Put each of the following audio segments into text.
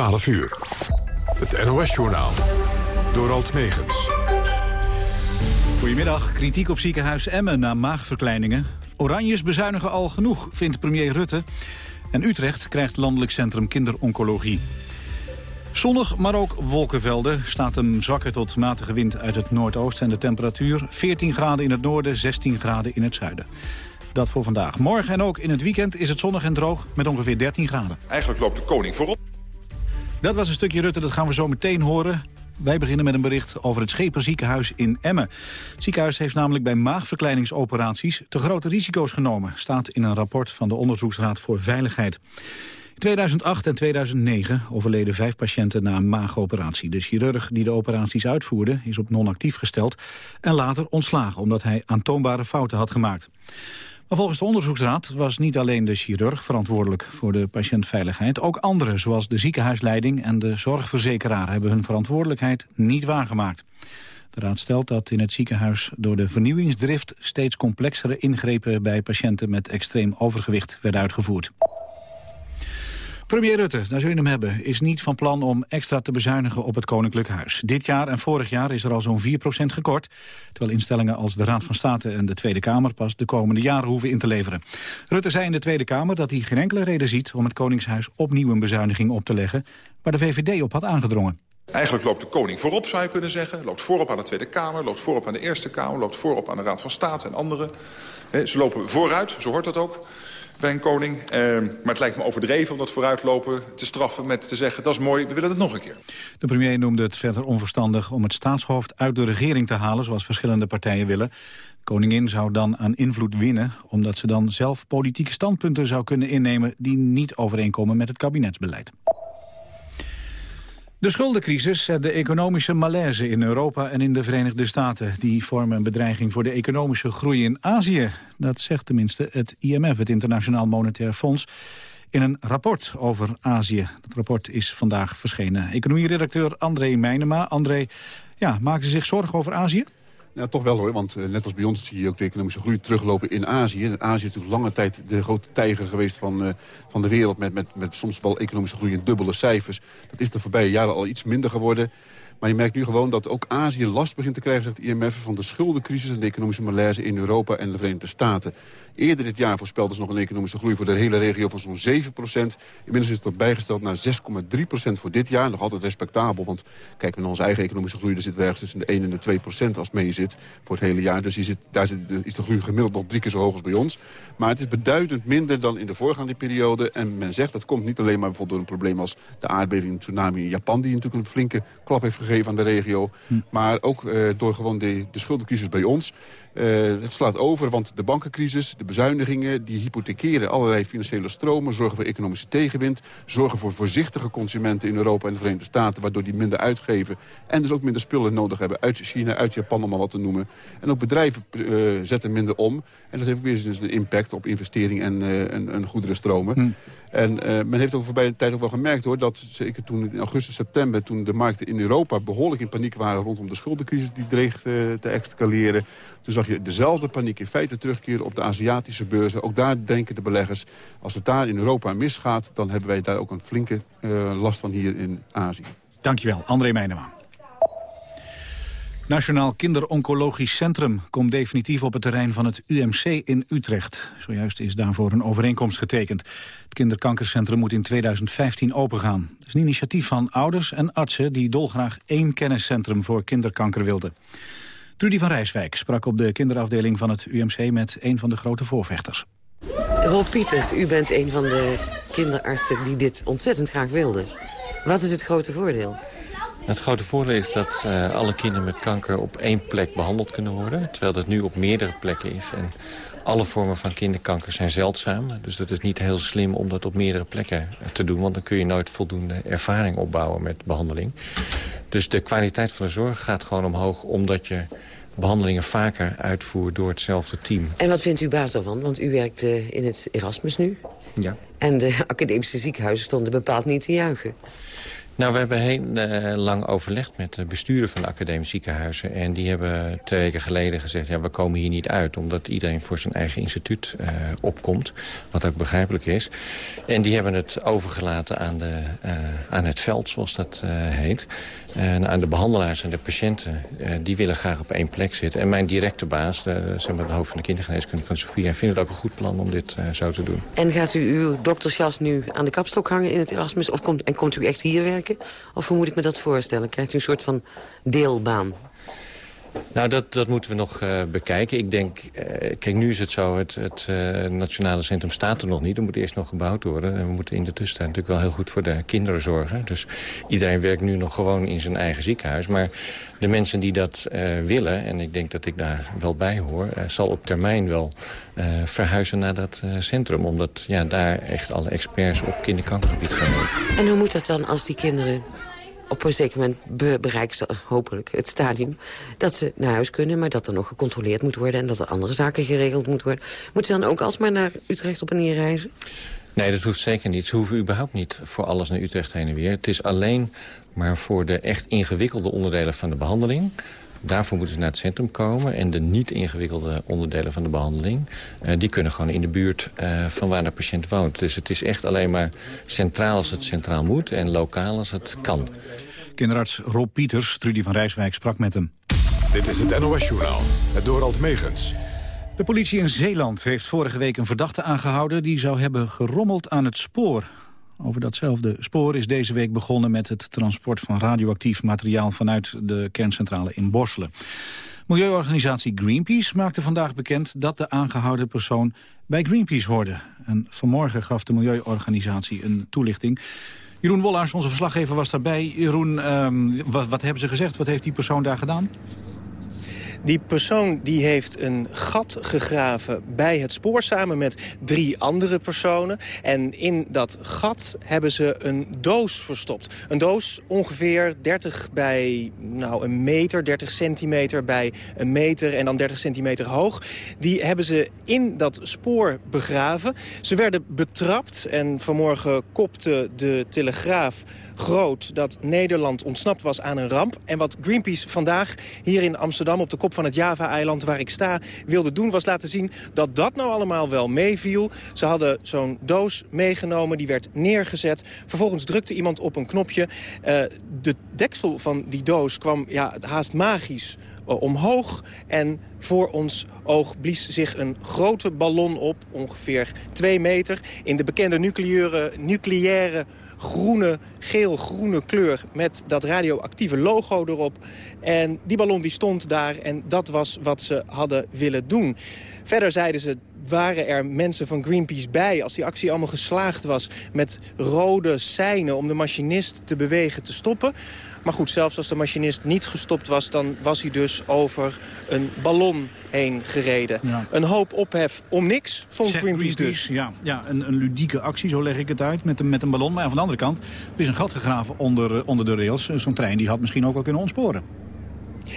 12 uur. Het NOS-journaal. Door Alt Megens. Goedemiddag. Kritiek op ziekenhuis Emmen na maagverkleiningen. Oranjes bezuinigen al genoeg, vindt premier Rutte. En Utrecht krijgt landelijk centrum kinderoncologie. Zonnig, maar ook wolkenvelden. Staat een zwakke tot matige wind uit het noordoosten. En de temperatuur 14 graden in het noorden, 16 graden in het zuiden. Dat voor vandaag. Morgen en ook in het weekend is het zonnig en droog met ongeveer 13 graden. Eigenlijk loopt de koning voorop. Dat was een stukje Rutte, dat gaan we zo meteen horen. Wij beginnen met een bericht over het Scheperziekenhuis in Emmen. Het ziekenhuis heeft namelijk bij maagverkleiningsoperaties te grote risico's genomen. Staat in een rapport van de Onderzoeksraad voor Veiligheid. In 2008 en 2009 overleden vijf patiënten na een maagoperatie. De chirurg die de operaties uitvoerde is op non-actief gesteld... en later ontslagen omdat hij aantoonbare fouten had gemaakt. Volgens de onderzoeksraad was niet alleen de chirurg verantwoordelijk voor de patiëntveiligheid. Ook anderen, zoals de ziekenhuisleiding en de zorgverzekeraar, hebben hun verantwoordelijkheid niet waargemaakt. De raad stelt dat in het ziekenhuis door de vernieuwingsdrift steeds complexere ingrepen bij patiënten met extreem overgewicht werden uitgevoerd. Premier Rutte, daar zul je hem hebben, is niet van plan om extra te bezuinigen op het Koninklijk Huis. Dit jaar en vorig jaar is er al zo'n 4% gekort, terwijl instellingen als de Raad van State en de Tweede Kamer pas de komende jaren hoeven in te leveren. Rutte zei in de Tweede Kamer dat hij geen enkele reden ziet om het Koningshuis opnieuw een bezuiniging op te leggen, waar de VVD op had aangedrongen. Eigenlijk loopt de koning voorop, zou je kunnen zeggen. Loopt voorop aan de Tweede Kamer, loopt voorop aan de Eerste Kamer... loopt voorop aan de Raad van State en anderen. Ze lopen vooruit, zo hoort dat ook bij een koning. Uh, maar het lijkt me overdreven om dat vooruitlopen te straffen met te zeggen... dat is mooi, we willen het nog een keer. De premier noemde het verder onverstandig om het staatshoofd uit de regering te halen... zoals verschillende partijen willen. Koningin zou dan aan invloed winnen... omdat ze dan zelf politieke standpunten zou kunnen innemen... die niet overeenkomen met het kabinetsbeleid. De schuldencrisis en de economische malaise in Europa en in de Verenigde Staten... die vormen een bedreiging voor de economische groei in Azië. Dat zegt tenminste het IMF, het Internationaal Monetair Fonds... in een rapport over Azië. Dat rapport is vandaag verschenen. Economieredacteur André Meijnema. André, ja, maken ze zich zorgen over Azië? Ja, toch wel hoor, want uh, net als bij ons zie je ook de economische groei teruglopen in Azië. Azië is natuurlijk lange tijd de grote tijger geweest van, uh, van de wereld... Met, met, met soms wel economische groei in dubbele cijfers. Dat is de voorbije jaren al iets minder geworden. Maar je merkt nu gewoon dat ook Azië last begint te krijgen, zegt IMF... van de schuldencrisis en de economische malaise in Europa en de Verenigde Staten. Eerder dit jaar voorspelden ze nog een economische groei voor de hele regio van zo'n 7% Inmiddels is dat bijgesteld naar 6,3% voor dit jaar. Nog altijd respectabel, want kijken we naar onze eigen economische groei... dan zit we ergens tussen de 1 en de 2% als het mee zit voor het hele jaar. Dus zit, daar zit, is de groei gemiddeld nog drie keer zo hoog als bij ons. Maar het is beduidend minder dan in de voorgaande periode. En men zegt dat komt niet alleen maar bijvoorbeeld door een probleem als de aardbeving en tsunami in Japan... die natuurlijk een flinke klap heeft gegeven aan de regio. Hm. Maar ook uh, door gewoon de, de schuldencrisis bij ons. Uh, het slaat over, want de bankencrisis, de bezuinigingen... die hypothekeren allerlei financiële stromen, zorgen voor economische tegenwind... zorgen voor voorzichtige consumenten in Europa en de Verenigde Staten... waardoor die minder uitgeven en dus ook minder spullen nodig hebben... uit China, uit Japan, om maar wat te noemen. En ook bedrijven uh, zetten minder om. En dat heeft weer dus een impact op investering en, uh, en, en goederenstromen. Hm. En men heeft over voorbije tijd ook wel gemerkt hoor, dat zeker toen in augustus, september... toen de markten in Europa behoorlijk in paniek waren rondom de schuldencrisis... die dreigt uh, te escaleren. Toen zag je dezelfde paniek in feite terugkeren op de Aziatische beurzen. Ook daar denken de beleggers, als het daar in Europa misgaat... dan hebben wij daar ook een flinke uh, last van hier in Azië. Dankjewel, André Meijnema. Nationaal Kinderoncologisch Centrum komt definitief op het terrein van het UMC in Utrecht. Zojuist is daarvoor een overeenkomst getekend. Het kinderkankercentrum moet in 2015 opengaan. Het is een initiatief van ouders en artsen die dolgraag één kenniscentrum voor kinderkanker wilden. Trudy van Rijswijk sprak op de kinderafdeling van het UMC met een van de grote voorvechters. Rob Pieters, u bent een van de kinderartsen die dit ontzettend graag wilde. Wat is het grote voordeel? Het grote voordeel is dat uh, alle kinderen met kanker op één plek behandeld kunnen worden. Terwijl dat nu op meerdere plekken is. En alle vormen van kinderkanker zijn zeldzaam. Dus dat is niet heel slim om dat op meerdere plekken te doen. Want dan kun je nooit voldoende ervaring opbouwen met behandeling. Dus de kwaliteit van de zorg gaat gewoon omhoog omdat je behandelingen vaker uitvoert door hetzelfde team. En wat vindt u baas daarvan? Want u werkt uh, in het Erasmus nu. Ja. En de academische ziekenhuizen stonden bepaald niet te juichen. Nou, we hebben heel uh, lang overlegd met de besturen van de academische ziekenhuizen. En die hebben twee weken geleden gezegd... ja, we komen hier niet uit, omdat iedereen voor zijn eigen instituut uh, opkomt. Wat ook begrijpelijk is. En die hebben het overgelaten aan, de, uh, aan het veld, zoals dat heet. En aan de behandelaars en de patiënten, die willen graag op één plek zitten. En mijn directe baas, de, zeg maar de hoofd van de kindergeneeskunde van Sofia... vindt het ook een goed plan om dit zo te doen. En gaat u uw doktersjas nu aan de kapstok hangen in het Erasmus? Of komt, en komt u echt hier werken? Of hoe moet ik me dat voorstellen? Krijgt u een soort van deelbaan? Nou, dat, dat moeten we nog uh, bekijken. Ik denk, uh, kijk, nu is het zo, het, het uh, Nationale Centrum staat er nog niet. Er moet eerst nog gebouwd worden. En we moeten in de tussentijd natuurlijk wel heel goed voor de kinderen zorgen. Dus iedereen werkt nu nog gewoon in zijn eigen ziekenhuis. Maar de mensen die dat willen, en ik denk dat ik daar wel bij hoor... zal op termijn wel verhuizen naar dat centrum. Omdat ja, daar echt alle experts op kinderkankergebied gaan. En hoe moet dat dan als die kinderen op een zeker moment be bereiken ze hopelijk het stadium... dat ze naar huis kunnen, maar dat er nog gecontroleerd moet worden... en dat er andere zaken geregeld moeten worden. Moeten ze dan ook alsmaar naar Utrecht op en neer reizen? Nee, dat hoeft zeker niet. Ze hoeven überhaupt niet voor alles naar Utrecht heen en weer. Het is alleen maar voor de echt ingewikkelde onderdelen van de behandeling... Daarvoor moeten ze naar het centrum komen. En de niet ingewikkelde onderdelen van de behandeling... Uh, die kunnen gewoon in de buurt uh, van waar de patiënt woont. Dus het is echt alleen maar centraal als het centraal moet... en lokaal als het kan. Kinderarts Rob Pieters, Trudy van Rijswijk, sprak met hem. Dit is het NOS-journaal, het Dorald Megens. De politie in Zeeland heeft vorige week een verdachte aangehouden... die zou hebben gerommeld aan het spoor. Over datzelfde spoor is deze week begonnen met het transport van radioactief materiaal vanuit de kerncentrale in Borselen. Milieuorganisatie Greenpeace maakte vandaag bekend dat de aangehouden persoon bij Greenpeace hoorde. En vanmorgen gaf de milieuorganisatie een toelichting. Jeroen Wollaars, onze verslaggever, was daarbij. Jeroen, wat, wat hebben ze gezegd? Wat heeft die persoon daar gedaan? Die persoon die heeft een gat gegraven bij het spoor samen met drie andere personen. En in dat gat hebben ze een doos verstopt. Een doos ongeveer 30 bij nou, een meter, 30 centimeter bij een meter en dan 30 centimeter hoog. Die hebben ze in dat spoor begraven. Ze werden betrapt en vanmorgen kopte de Telegraaf groot dat Nederland ontsnapt was aan een ramp. En wat Greenpeace vandaag hier in Amsterdam op de kop van het Java-eiland waar ik sta wilde doen... was laten zien dat dat nou allemaal wel meeviel. Ze hadden zo'n doos meegenomen, die werd neergezet. Vervolgens drukte iemand op een knopje. Uh, de deksel van die doos kwam ja, haast magisch uh, omhoog. En voor ons oog blies zich een grote ballon op, ongeveer twee meter... in de bekende nucleaire, nucleaire groene, geel-groene kleur met dat radioactieve logo erop. En die ballon die stond daar en dat was wat ze hadden willen doen. Verder zeiden ze, waren er mensen van Greenpeace bij... als die actie allemaal geslaagd was met rode seinen om de machinist te bewegen te stoppen... Maar goed, zelfs als de machinist niet gestopt was... dan was hij dus over een ballon heen gereden. Een hoop ophef om niks, vond Greenpeace, dus. Ja, ja een, een, ludieke actie, zo leg ik het uit, met een, met een ballon. Maar van de andere kant, er is een gat gegraven onder, eh, onder de rails. Zo'n trein die had misschien ook wel kunnen ontsporen.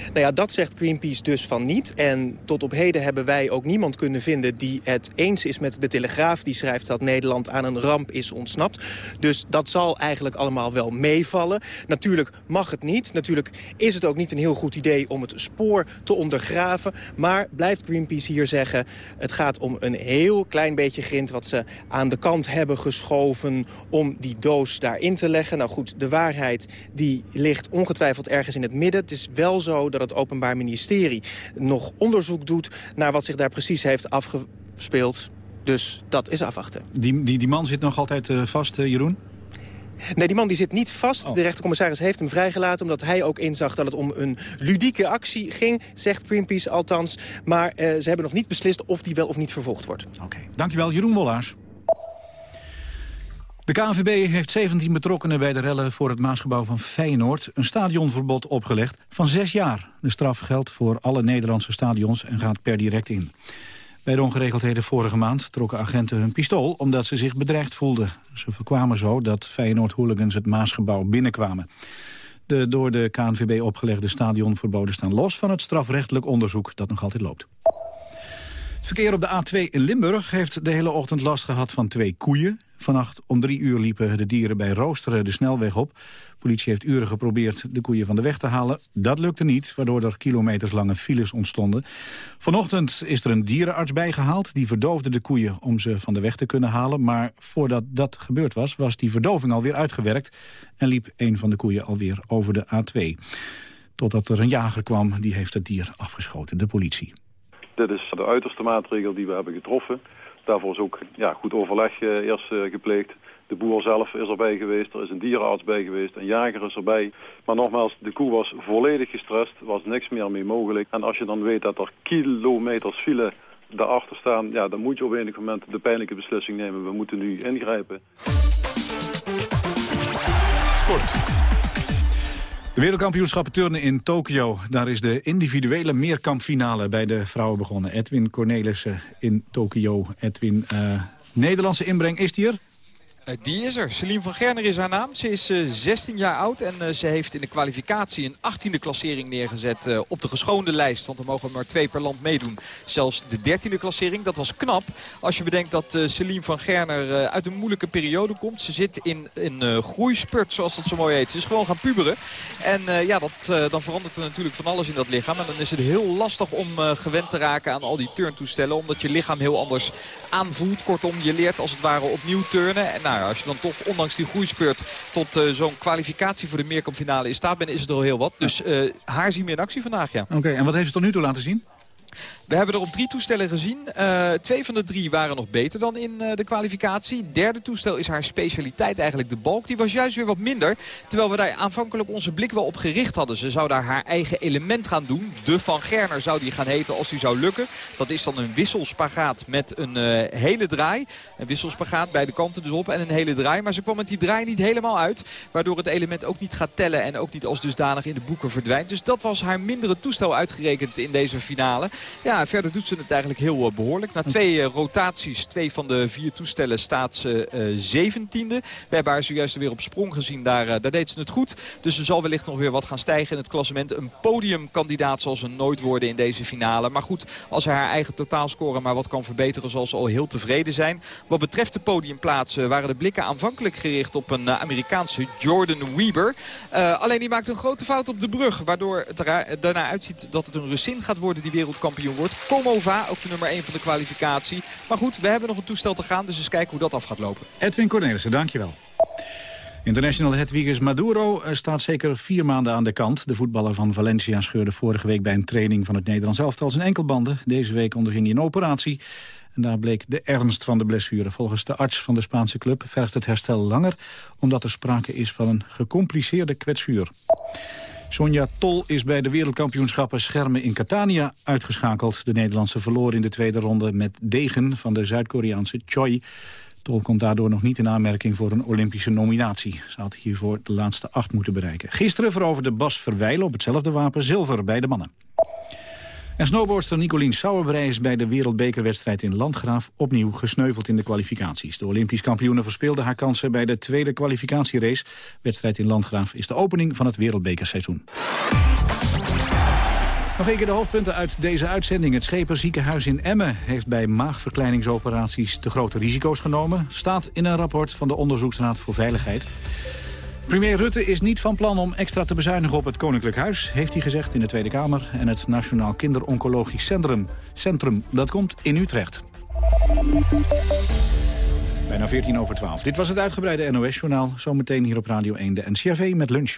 Nou ja, dat zegt Greenpeace dus van niet. En tot op heden hebben wij ook niemand kunnen vinden die het eens is met de Telegraaf. Die schrijft dat Nederland aan een ramp is ontsnapt. Dus dat zal eigenlijk allemaal wel meevallen. Natuurlijk mag het niet. Natuurlijk is het ook niet een heel goed idee om het spoor te ondergraven. Maar blijft Greenpeace hier zeggen... het gaat om een heel klein beetje grind wat ze aan de kant hebben geschoven... om die doos daarin te leggen. Nou goed, de waarheid die ligt ongetwijfeld ergens in het midden. Het is wel zo dat het Openbaar Ministerie nog onderzoek doet... naar wat zich daar precies heeft afgespeeld. Dus dat is afwachten. Die, die, die man zit nog altijd uh, vast, uh, Jeroen? Nee, die man die zit niet vast. Oh. De rechtercommissaris heeft hem vrijgelaten... omdat hij ook inzag dat het om een ludieke actie ging... zegt Greenpeace althans. Maar uh, ze hebben nog niet beslist of die wel of niet vervolgd wordt. Oké, dankjewel Jeroen Wollaars. De KNVB heeft 17 betrokkenen bij de rellen voor het Maasgebouw van Feyenoord een stadionverbod opgelegd van zes jaar. De straf geldt voor alle Nederlandse stadions en gaat per direct in. Bij de ongeregeldheden vorige maand trokken agenten hun pistool omdat ze zich bedreigd voelden. Ze voorkwamen zo dat Feyenoord-hooligans het Maasgebouw binnenkwamen. De door de KNVB opgelegde stadionverboden staan los van het strafrechtelijk onderzoek dat nog altijd loopt. Het verkeer op de A2 in Limburg heeft de hele ochtend last gehad van twee koeien. Vannacht om drie uur liepen de dieren bij Roosteren de snelweg op. politie heeft uren geprobeerd de koeien van de weg te halen. Dat lukte niet, waardoor er kilometerslange files ontstonden. Vanochtend is er een dierenarts bijgehaald. Die verdoofde de koeien om ze van de weg te kunnen halen. Maar voordat dat gebeurd was, was die verdoving alweer uitgewerkt... en liep een van de koeien alweer over de A2. Totdat er een jager kwam, die heeft het dier afgeschoten, de politie. Dit is de uiterste maatregel die we hebben getroffen. Daarvoor is ook ja, goed overleg eh, eerst eh, gepleegd. De boer zelf is erbij geweest, er is een dierenarts bij geweest, een jager is erbij. Maar nogmaals, de koe was volledig gestrest, was niks meer mee mogelijk. En als je dan weet dat er kilometers file daarachter staan... Ja, dan moet je op enig moment de pijnlijke beslissing nemen. We moeten nu ingrijpen. De wereldkampioenschappen turnen in Tokio. Daar is de individuele meerkampfinale bij de vrouwen begonnen. Edwin Cornelissen in Tokio. Edwin, uh, Nederlandse inbreng is er? Eh, die is er. Celine van Gerner is haar naam. Ze is 16 eh, jaar oud en eh, ze heeft in de kwalificatie een 18e klassering neergezet op de geschoonde lijst. Want er mogen maar twee per land meedoen. Zelfs de 13e klassering, dat was knap. Als je bedenkt dat Celine van Gerner uit een moeilijke periode komt. Ze zit in een groeispurt, zoals dat zo mooi heet. Ze is gewoon gaan puberen. En ja, dan verandert er natuurlijk van alles in dat lichaam. En dan is het heel lastig om gewend te raken aan al die turntoestellen. Omdat je lichaam heel anders aanvoelt. Kortom, je leert als het ware opnieuw turnen. En nou, als je dan toch ondanks die groeispurt tot uh, zo'n kwalificatie voor de meerkampfinale in staat bent, is het al heel wat. Dus uh, haar zien we in actie vandaag, ja. Oké, en wat heeft ze tot nu toe laten zien? We hebben er op drie toestellen gezien. Uh, twee van de drie waren nog beter dan in uh, de kwalificatie. Derde toestel is haar specialiteit eigenlijk de balk. Die was juist weer wat minder. Terwijl we daar aanvankelijk onze blik wel op gericht hadden. Ze zou daar haar eigen element gaan doen. De Van Gerner zou die gaan heten als die zou lukken. Dat is dan een wisselspagaat met een uh, hele draai. Een wisselspagaat, beide kanten dus op en een hele draai. Maar ze kwam met die draai niet helemaal uit. Waardoor het element ook niet gaat tellen en ook niet als dusdanig in de boeken verdwijnt. Dus dat was haar mindere toestel uitgerekend in deze finale. Ja, verder doet ze het eigenlijk heel uh, behoorlijk. Na twee uh, rotaties, twee van de vier toestellen, staat ze uh, zeventiende. We hebben haar zojuist weer op sprong gezien. Daar, daar deed ze het goed. Dus ze zal wellicht nog weer wat gaan stijgen in het klassement. Een podiumkandidaat zal ze nooit worden in deze finale. Maar goed, als ze haar eigen totaalscore maar wat kan verbeteren... zal ze al heel tevreden zijn. Wat betreft de podiumplaatsen waren de blikken aanvankelijk gericht... op een Amerikaanse Jordan Weber. alleen die maakt een grote fout op de brug. Waardoor het daarna uitziet dat het een Russin gaat worden die wereldkampioen wordt. Komova, ook de nummer 1 van de kwalificatie. Maar goed, we hebben nog een toestel te gaan, dus eens kijken hoe dat af gaat lopen. Edwin Cornelissen, dankjewel. International Hedwiges Maduro eh, staat zeker vier maanden aan de kant. De voetballer van Valencia scheurde vorige week bij een training van het Nederlands elftal zijn enkelbanden. Deze week onderging hij een operatie. En daar bleek de ernst van de blessure. Volgens de arts van de Spaanse club vergt het herstel langer... omdat er sprake is van een gecompliceerde kwetsuur. Sonja Tol is bij de wereldkampioenschappen schermen in Catania uitgeschakeld. De Nederlandse verloor in de tweede ronde met degen van de Zuid-Koreaanse Choi. Tol komt daardoor nog niet in aanmerking voor een Olympische nominatie. Ze had hiervoor de laatste acht moeten bereiken. Gisteren veroverde Bas Verwijlen op hetzelfde wapen zilver bij de mannen. En snowboardster Nicolien Sauerbrei is bij de wereldbekerwedstrijd in Landgraaf opnieuw gesneuveld in de kwalificaties. De Olympisch kampioene verspeelde haar kansen bij de tweede kwalificatierace. Wedstrijd in Landgraaf is de opening van het wereldbekerseizoen. Nog een keer de hoofdpunten uit deze uitzending. Het Scheperziekenhuis in Emmen heeft bij maagverkleiningsoperaties de grote risico's genomen. Staat in een rapport van de Onderzoeksraad voor Veiligheid. Premier Rutte is niet van plan om extra te bezuinigen op het Koninklijk Huis... heeft hij gezegd in de Tweede Kamer. En het Nationaal Kinderoncologisch Centrum, Centrum dat komt in Utrecht. Bijna 14 over 12. Dit was het uitgebreide NOS-journaal. Zometeen hier op Radio 1 de NCRV met lunch.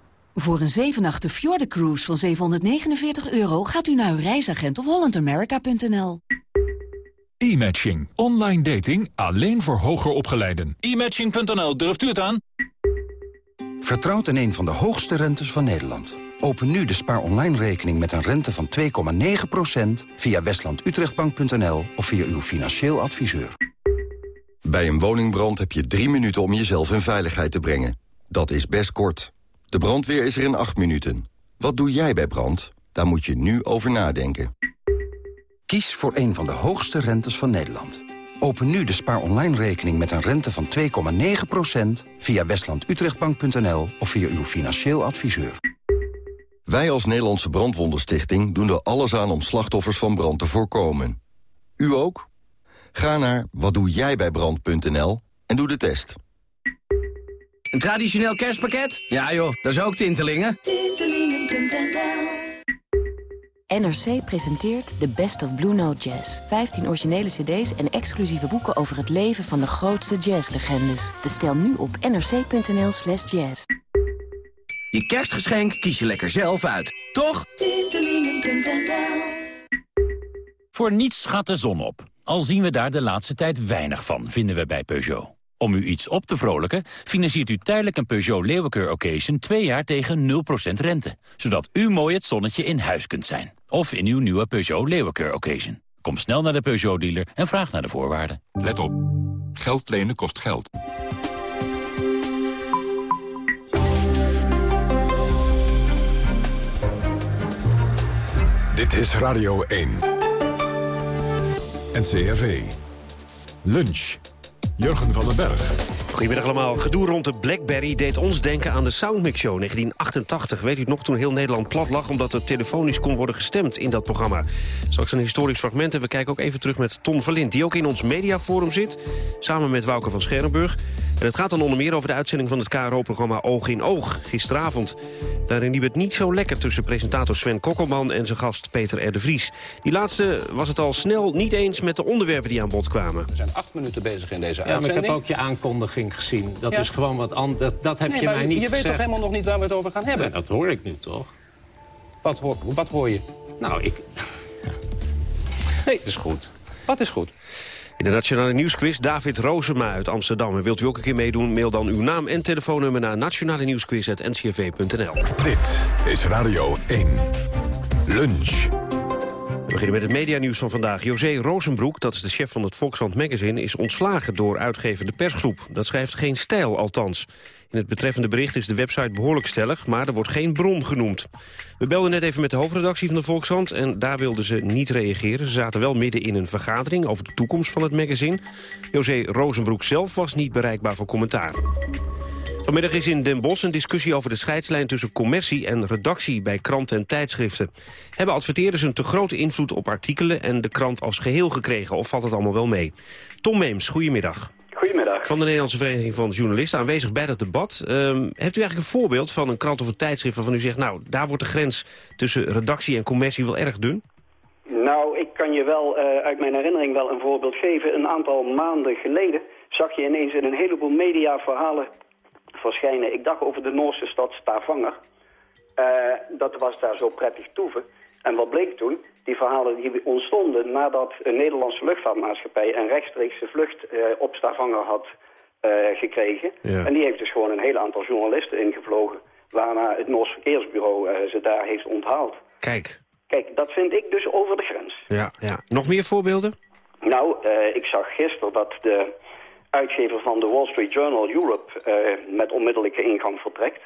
Voor een 7 Fjorden Cruise van 749 euro gaat u naar uw reisagent of hollandamerica.nl. E-matching. Online dating alleen voor hoger opgeleiden. E-matching.nl, durft u het aan? Vertrouwt in een van de hoogste rentes van Nederland. Open nu de spaar online rekening met een rente van 2,9% via westlandutrechtbank.nl of via uw financieel adviseur. Bij een woningbrand heb je drie minuten om jezelf in veiligheid te brengen. Dat is best kort. De brandweer is er in acht minuten. Wat doe jij bij brand? Daar moet je nu over nadenken. Kies voor een van de hoogste rentes van Nederland. Open nu de spaar online rekening met een rente van 2,9% via westlandutrechtbank.nl of via uw financieel adviseur. Wij als Nederlandse Brandwondenstichting doen er alles aan om slachtoffers van brand te voorkomen. U ook? Ga naar watdoejijbijbrand.nl en doe de test. Een traditioneel kerstpakket? Ja joh, dat is ook Tintelingen. Tintelingen.nl NRC presenteert The Best of Blue Note Jazz. 15 originele cd's en exclusieve boeken over het leven van de grootste jazzlegendes. Bestel nu op nrc.nl slash jazz. Je kerstgeschenk kies je lekker zelf uit, toch? Voor niets gaat de zon op. Al zien we daar de laatste tijd weinig van, vinden we bij Peugeot. Om u iets op te vrolijken, financiert u tijdelijk een Peugeot Leeuwenkeur Occasion... twee jaar tegen 0% rente. Zodat u mooi het zonnetje in huis kunt zijn. Of in uw nieuwe Peugeot Leeuwenkeur Occasion. Kom snel naar de Peugeot-dealer en vraag naar de voorwaarden. Let op. Geld lenen kost geld. Dit is Radio 1. NCRV. Lunch. Jurgen van den Berg. Goedemiddag allemaal. Gedoe rond de BlackBerry deed ons denken aan de Soundmix Show 1988. Weet u het nog, toen heel Nederland plat lag... omdat er telefonisch kon worden gestemd in dat programma. Straks een historisch fragment en we kijken ook even terug met Ton Verlind... die ook in ons mediaforum zit, samen met Wouke van Scherrenburg. En het gaat dan onder meer over de uitzending van het KRO-programma Oog in Oog, gisteravond. Daarin liep het niet zo lekker tussen presentator Sven Kokkelman... en zijn gast Peter R. de Vries. Die laatste was het al snel niet eens met de onderwerpen die aan bod kwamen. We zijn acht minuten bezig in deze ja, uitzending. ik heb ook je aankondiging gezien. Dat is gewoon wat anders. Dat, dat heb nee, je mij niet Je weet toch helemaal nog niet waar we het over gaan hebben? Ja, dat hoor ik nu toch? Wat hoor, wat hoor je? Nou, ik... nee, het is goed. Wat is goed? In de Nationale Nieuwsquiz David Rozema uit Amsterdam. En wilt u ook een keer meedoen, mail dan uw naam en telefoonnummer... naar nationale nieuwsquiz.ncrv.nl. Dit is Radio 1. Lunch. We beginnen met het medianieuws van vandaag. José Rozenbroek, dat is de chef van het Volkskrant Magazine... is ontslagen door uitgever De Persgroep. Dat schrijft geen stijl, althans. In het betreffende bericht is de website behoorlijk stellig... maar er wordt geen bron genoemd. We belden net even met de hoofdredactie van de Volkskrant... en daar wilden ze niet reageren. Ze zaten wel midden in een vergadering over de toekomst van het magazine. José Rozenbroek zelf was niet bereikbaar voor commentaar. Vanmiddag is in Den Bosch een discussie over de scheidslijn tussen commercie en redactie bij kranten en tijdschriften. Hebben adverteerders een te grote invloed op artikelen en de krant als geheel gekregen of valt het allemaal wel mee? Tom Meems, goedemiddag. Goedemiddag. Van de Nederlandse Vereniging van Journalisten, aanwezig bij dat debat. Um, hebt u eigenlijk een voorbeeld van een krant of een tijdschrift waarvan u zegt... nou, daar wordt de grens tussen redactie en commercie wel erg dun? Nou, ik kan je wel uh, uit mijn herinnering wel een voorbeeld geven. Een aantal maanden geleden zag je ineens in een heleboel media verhalen verschijnen. Ik dacht over de Noorse stad Stavanger. Uh, dat was daar zo prettig toeven. En wat bleek toen? Die verhalen die ontstonden nadat een Nederlandse luchtvaartmaatschappij... een rechtstreekse vlucht uh, op Stavanger had uh, gekregen. Ja. En die heeft dus gewoon een heel aantal journalisten ingevlogen... waarna het Noors Verkeersbureau ze daar heeft onthaald. Kijk. Kijk, dat vind ik dus over de grens. Ja, ja. Nog meer voorbeelden? Nou, ik zag gisteren dat de uitgever van de Wall Street Journal Europe uh, met onmiddellijke ingang vertrekt.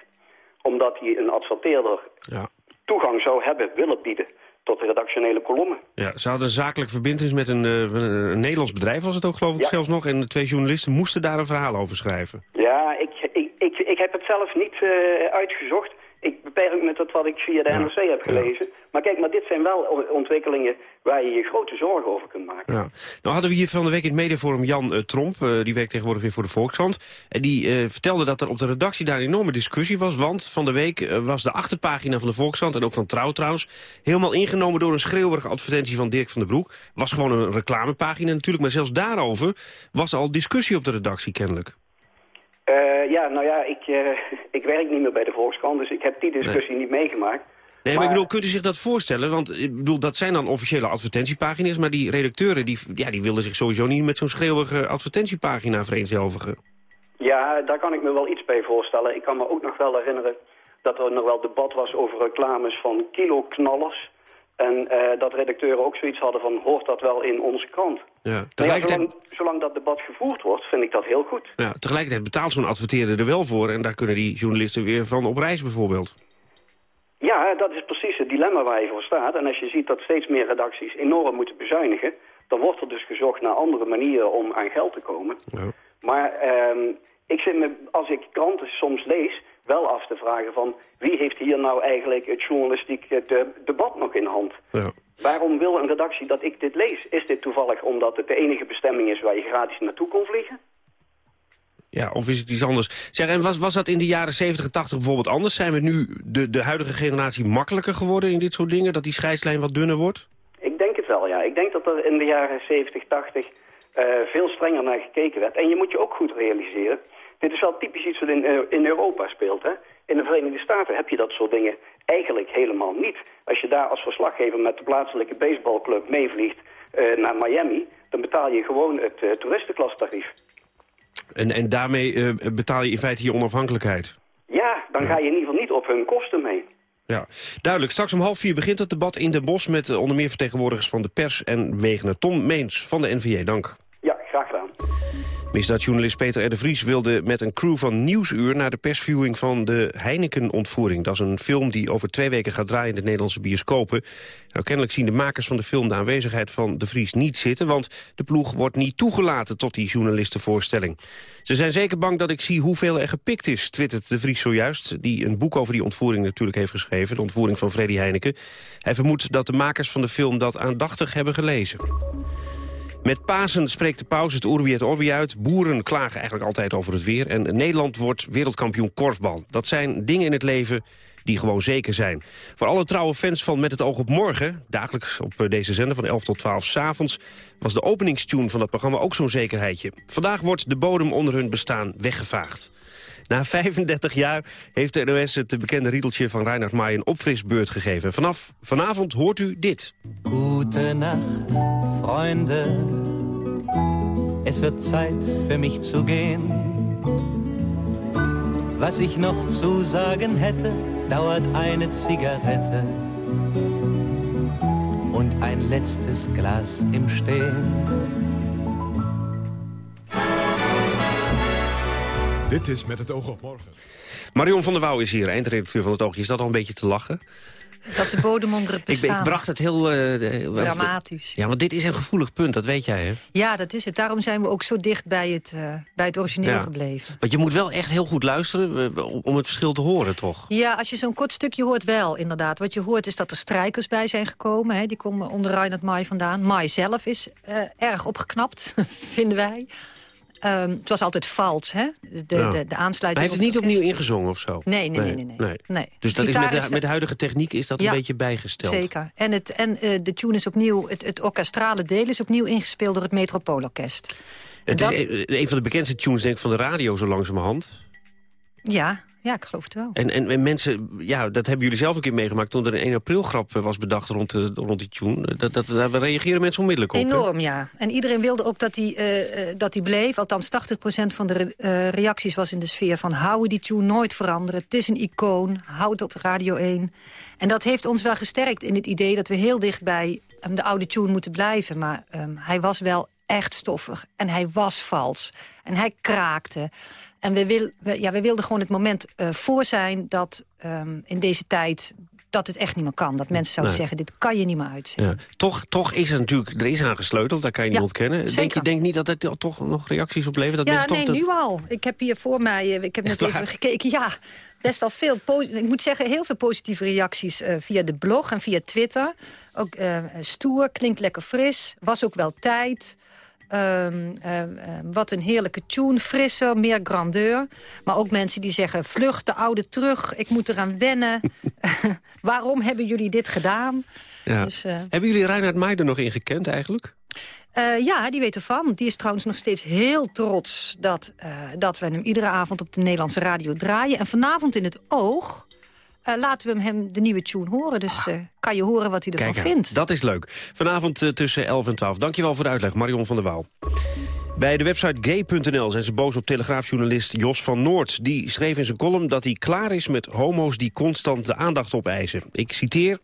Omdat hij een adverteerder ja. toegang zou hebben willen bieden tot de redactionele kolommen. Ja, ze hadden een zakelijke verbindenis met een, uh, een, Nederlands bedrijf, was het ook geloof ik ja. zelfs nog. En de twee journalisten moesten daar een verhaal over schrijven. Ja, ik, ik, ik, ik heb het zelf niet uh, uitgezocht. Ik beperk me tot wat ik via de. NRC heb gelezen. Maar kijk, maar dit zijn wel ontwikkelingen waar je je grote zorgen over kunt maken. Ja. Nou hadden we hier van de week in het mediaforum Jan uh, Tromp, uh, die werkt tegenwoordig weer voor de Volkskrant. En die uh, vertelde dat er op de redactie daar een enorme discussie was. Want van de week was de achterpagina van de Volkskrant, en ook van Trouw trouwens, helemaal ingenomen door een schreeuwerige advertentie van Dirk van den Broek. Was gewoon een reclamepagina natuurlijk, maar zelfs daarover was al discussie op de redactie kennelijk. Uh, ja, nou ja, ik, uh, ik werk niet meer bij de Volkskrant, dus ik heb die discussie nee. niet meegemaakt. Nee, maar, maar, ik bedoel, kunt u zich dat voorstellen? Want ik bedoel, dat zijn dan officiële advertentiepagina's... maar die redacteuren die, ja, die wilden zich sowieso niet met zo'n schreeuwige advertentiepagina vereenzelvigen. Ja, daar kan ik me wel iets bij voorstellen. Ik kan me ook nog wel herinneren dat er nog wel debat was over reclames van kiloknallers... En eh, dat redacteuren ook zoiets hadden van, hoort dat wel in onze krant? Ja, ja, tegelijkertijd, zolang, zolang dat debat gevoerd wordt, vind ik dat heel goed. ja, tegelijkertijd betaalt zo'n adverteerder er wel voor... en daar kunnen die journalisten weer van op reis bijvoorbeeld. Ja, dat is precies het dilemma waar je voor staat. En als je ziet dat steeds meer redacties enorm moeten bezuinigen... dan wordt er dus gezocht naar andere manieren om aan geld te komen. Maar ehm, ik zit me, als ik kranten soms lees, wel af te vragen van... wie heeft hier nou eigenlijk het journalistiek eh, de, debat nog in hand? Ja. Waarom wil een redactie dat ik dit lees? Is dit toevallig omdat het de enige bestemming is waar je gratis naartoe kon vliegen? Ja, of is het iets anders? Zeg, en was, was dat in de jaren 70 en 80 bijvoorbeeld anders? Zijn we nu de, de huidige generatie makkelijker geworden in dit soort dingen? Dat die scheidslijn wat dunner wordt? Ik denk het wel, ja. Ik denk dat er in de jaren 70, 80 eh, veel strenger naar gekeken werd. En je moet je ook goed realiseren. Dit is wel typisch iets wat in, eh, in Europa speelt. Hè? In de Verenigde Staten heb je dat soort dingen eigenlijk helemaal niet. Als je daar als verslaggever met de plaatselijke baseballclub meevliegt eh, naar Miami... dan betaal je gewoon het uh, toeristenklastarief. En, en daarmee eh, betaal je in feite je onafhankelijkheid. Ja, dan ga je in ieder geval niet op hun kosten mee. Ja, duidelijk. Straks om half vier begint het debat in Den Bosch... met eh, onder meer vertegenwoordigers van de pers en Wegener. Tom Meens van de NVJ, dank. Ja, graag gedaan. Misdaadjournalist Peter R. de Vries wilde met een crew van Nieuwsuur... naar de persviewing van de Heineken-ontvoering. Dat is een film die over twee weken gaat draaien in de Nederlandse bioscopen. Nou, kennelijk zien de makers van de film de aanwezigheid van de Vries niet zitten... want de ploeg wordt niet toegelaten tot die journalistenvoorstelling. Ze zijn zeker bang dat ik zie hoeveel er gepikt is, twittert de Vries zojuist... die een boek over die ontvoering natuurlijk heeft geschreven... de ontvoering van Freddy Heineken. Hij vermoedt dat de makers van de film dat aandachtig hebben gelezen. Met Pasen spreekt de paus het Urbi et Orbi uit. Boeren klagen eigenlijk altijd over het weer. En Nederland wordt wereldkampioen korfbal. Dat zijn dingen in het leven die gewoon zeker zijn. Voor alle trouwe fans van Met het oog op morgen... dagelijks op eh, deze zender van 11 tot 12 s'avonds... was de openingstune van dat programma ook zo'n zekerheidje. Vandaag wordt de bodem onder hun bestaan weggevaagd. Na 35 jaar heeft de NOS het bekende riedeltje van Reinhard Maai een opfrisbeurt gegeven. En vanaf vanavond hoort u dit. Gute Nacht, Freunde. Es wird Zeit für mich zu gehen. Was ich noch zu sagen hätte, dauert eine Zigarette und ein letztes Glas im Stehen. Dit is met het oog op morgen. Marion van der Wouw is hier, eindredacteur van het Oog. Is dat al een beetje te lachen? Dat de bodem onder het bestaan. ik bracht het heel... eh, eh, Dramatisch. Ja, want dit is een gevoelig punt, dat weet jij, hè? Ja, dat is het. Daarom zijn we ook zo dicht bij het, eh, bij het origineel Ja. gebleven. Want je moet wel echt heel goed luisteren om- het verschil te horen, toch? Ja, als je zo'n kort stukje hoort wel, inderdaad. Wat je hoort is dat er strijkers bij zijn gekomen. Hè. Die komen onder Reinhard Mai vandaan. Mai zelf is eh, erg opgeknapt, vinden wij. Ehm, het was altijd vals, hè? De, de, Ja. de, Maar aansluiting hij heeft het niet opnieuw ingezongen of zo? Nee, nee, nee, nee, nee. Nee. Dus dat is met, de, met de huidige techniek is dat Ja. een beetje bijgesteld? Zeker. En, het, en eh, de tune is opnieuw, het, het orkestrale deel is opnieuw ingespeeld door het Metropoolorkest. Het Dat- is een- een van de bekendste tunes denk ik, van de radio zo langzamerhand. Ja, ja, ik geloof het wel. En, en, en mensen, ja, dat hebben jullie zelf een keer meegemaakt... toen er een 1 april grap eh, was bedacht rond, de, rond die tune. Dat, dat, daar reageren mensen onmiddellijk op. hè? Enorm, ja. En iedereen wilde ook dat hij eh, eh, dat die bleef. Althans, 80% van de re- eh, reacties was in de sfeer van... houden die tune nooit veranderen. Het is een icoon. Houd het op Radio 1. En dat heeft ons wel gesterkt in het idee... dat we heel dicht bij eh, de oude tune moeten blijven. Maar ehm, hij was wel echt stoffig. En hij was vals. En hij kraakte. En we, wil, we, ja, we wilden gewoon het moment eh, voor zijn... dat ehm, in deze tijd dat het echt niet meer kan. Dat mensen zouden Nee. zeggen, dit kan je niet meer uitzenden. Ja. Toch, toch is er natuurlijk, er is aan gesleuteld, daar kan je niet Ja, ontkennen. Denk je denk niet dat het toch nog reacties oplevert? Dat ja, mensen nee, toch dat... nu al. Ik heb hier voor mij, eh, ik heb net waar? even gekeken. Ja, best al veel. Ik moet zeggen, heel veel positieve reacties eh, via de blog en via Twitter. Ook stoer, klinkt lekker fris. Was ook wel tijd. Ehm, eh, eh, wat een heerlijke tune. Frisser, meer grandeur. Maar ook mensen die zeggen, vlucht de oude terug. Ik moet eraan wennen. Waarom hebben jullie dit gedaan? Ja. Dus, eh, Hebben jullie Reinhard Meijer er nog in gekend eigenlijk? Eh, ja, die weet ervan. Die is trouwens nog steeds heel trots dat, eh, dat we hem iedere avond op de Nederlandse radio draaien. En vanavond in het oog eh, laten we hem de nieuwe tune horen. Dus eh, kan je horen wat hij ervan Kijk vindt. dat is leuk. Vanavond eh, tussen 11 en 12. Dankjewel voor de uitleg, Marion van der Wouw. Bij de website gay.nl zijn ze boos op telegraafjournalist Jos van Noord. Die schreef in zijn column dat hij klaar is met homo's die constant de aandacht opeisen. Ik citeer,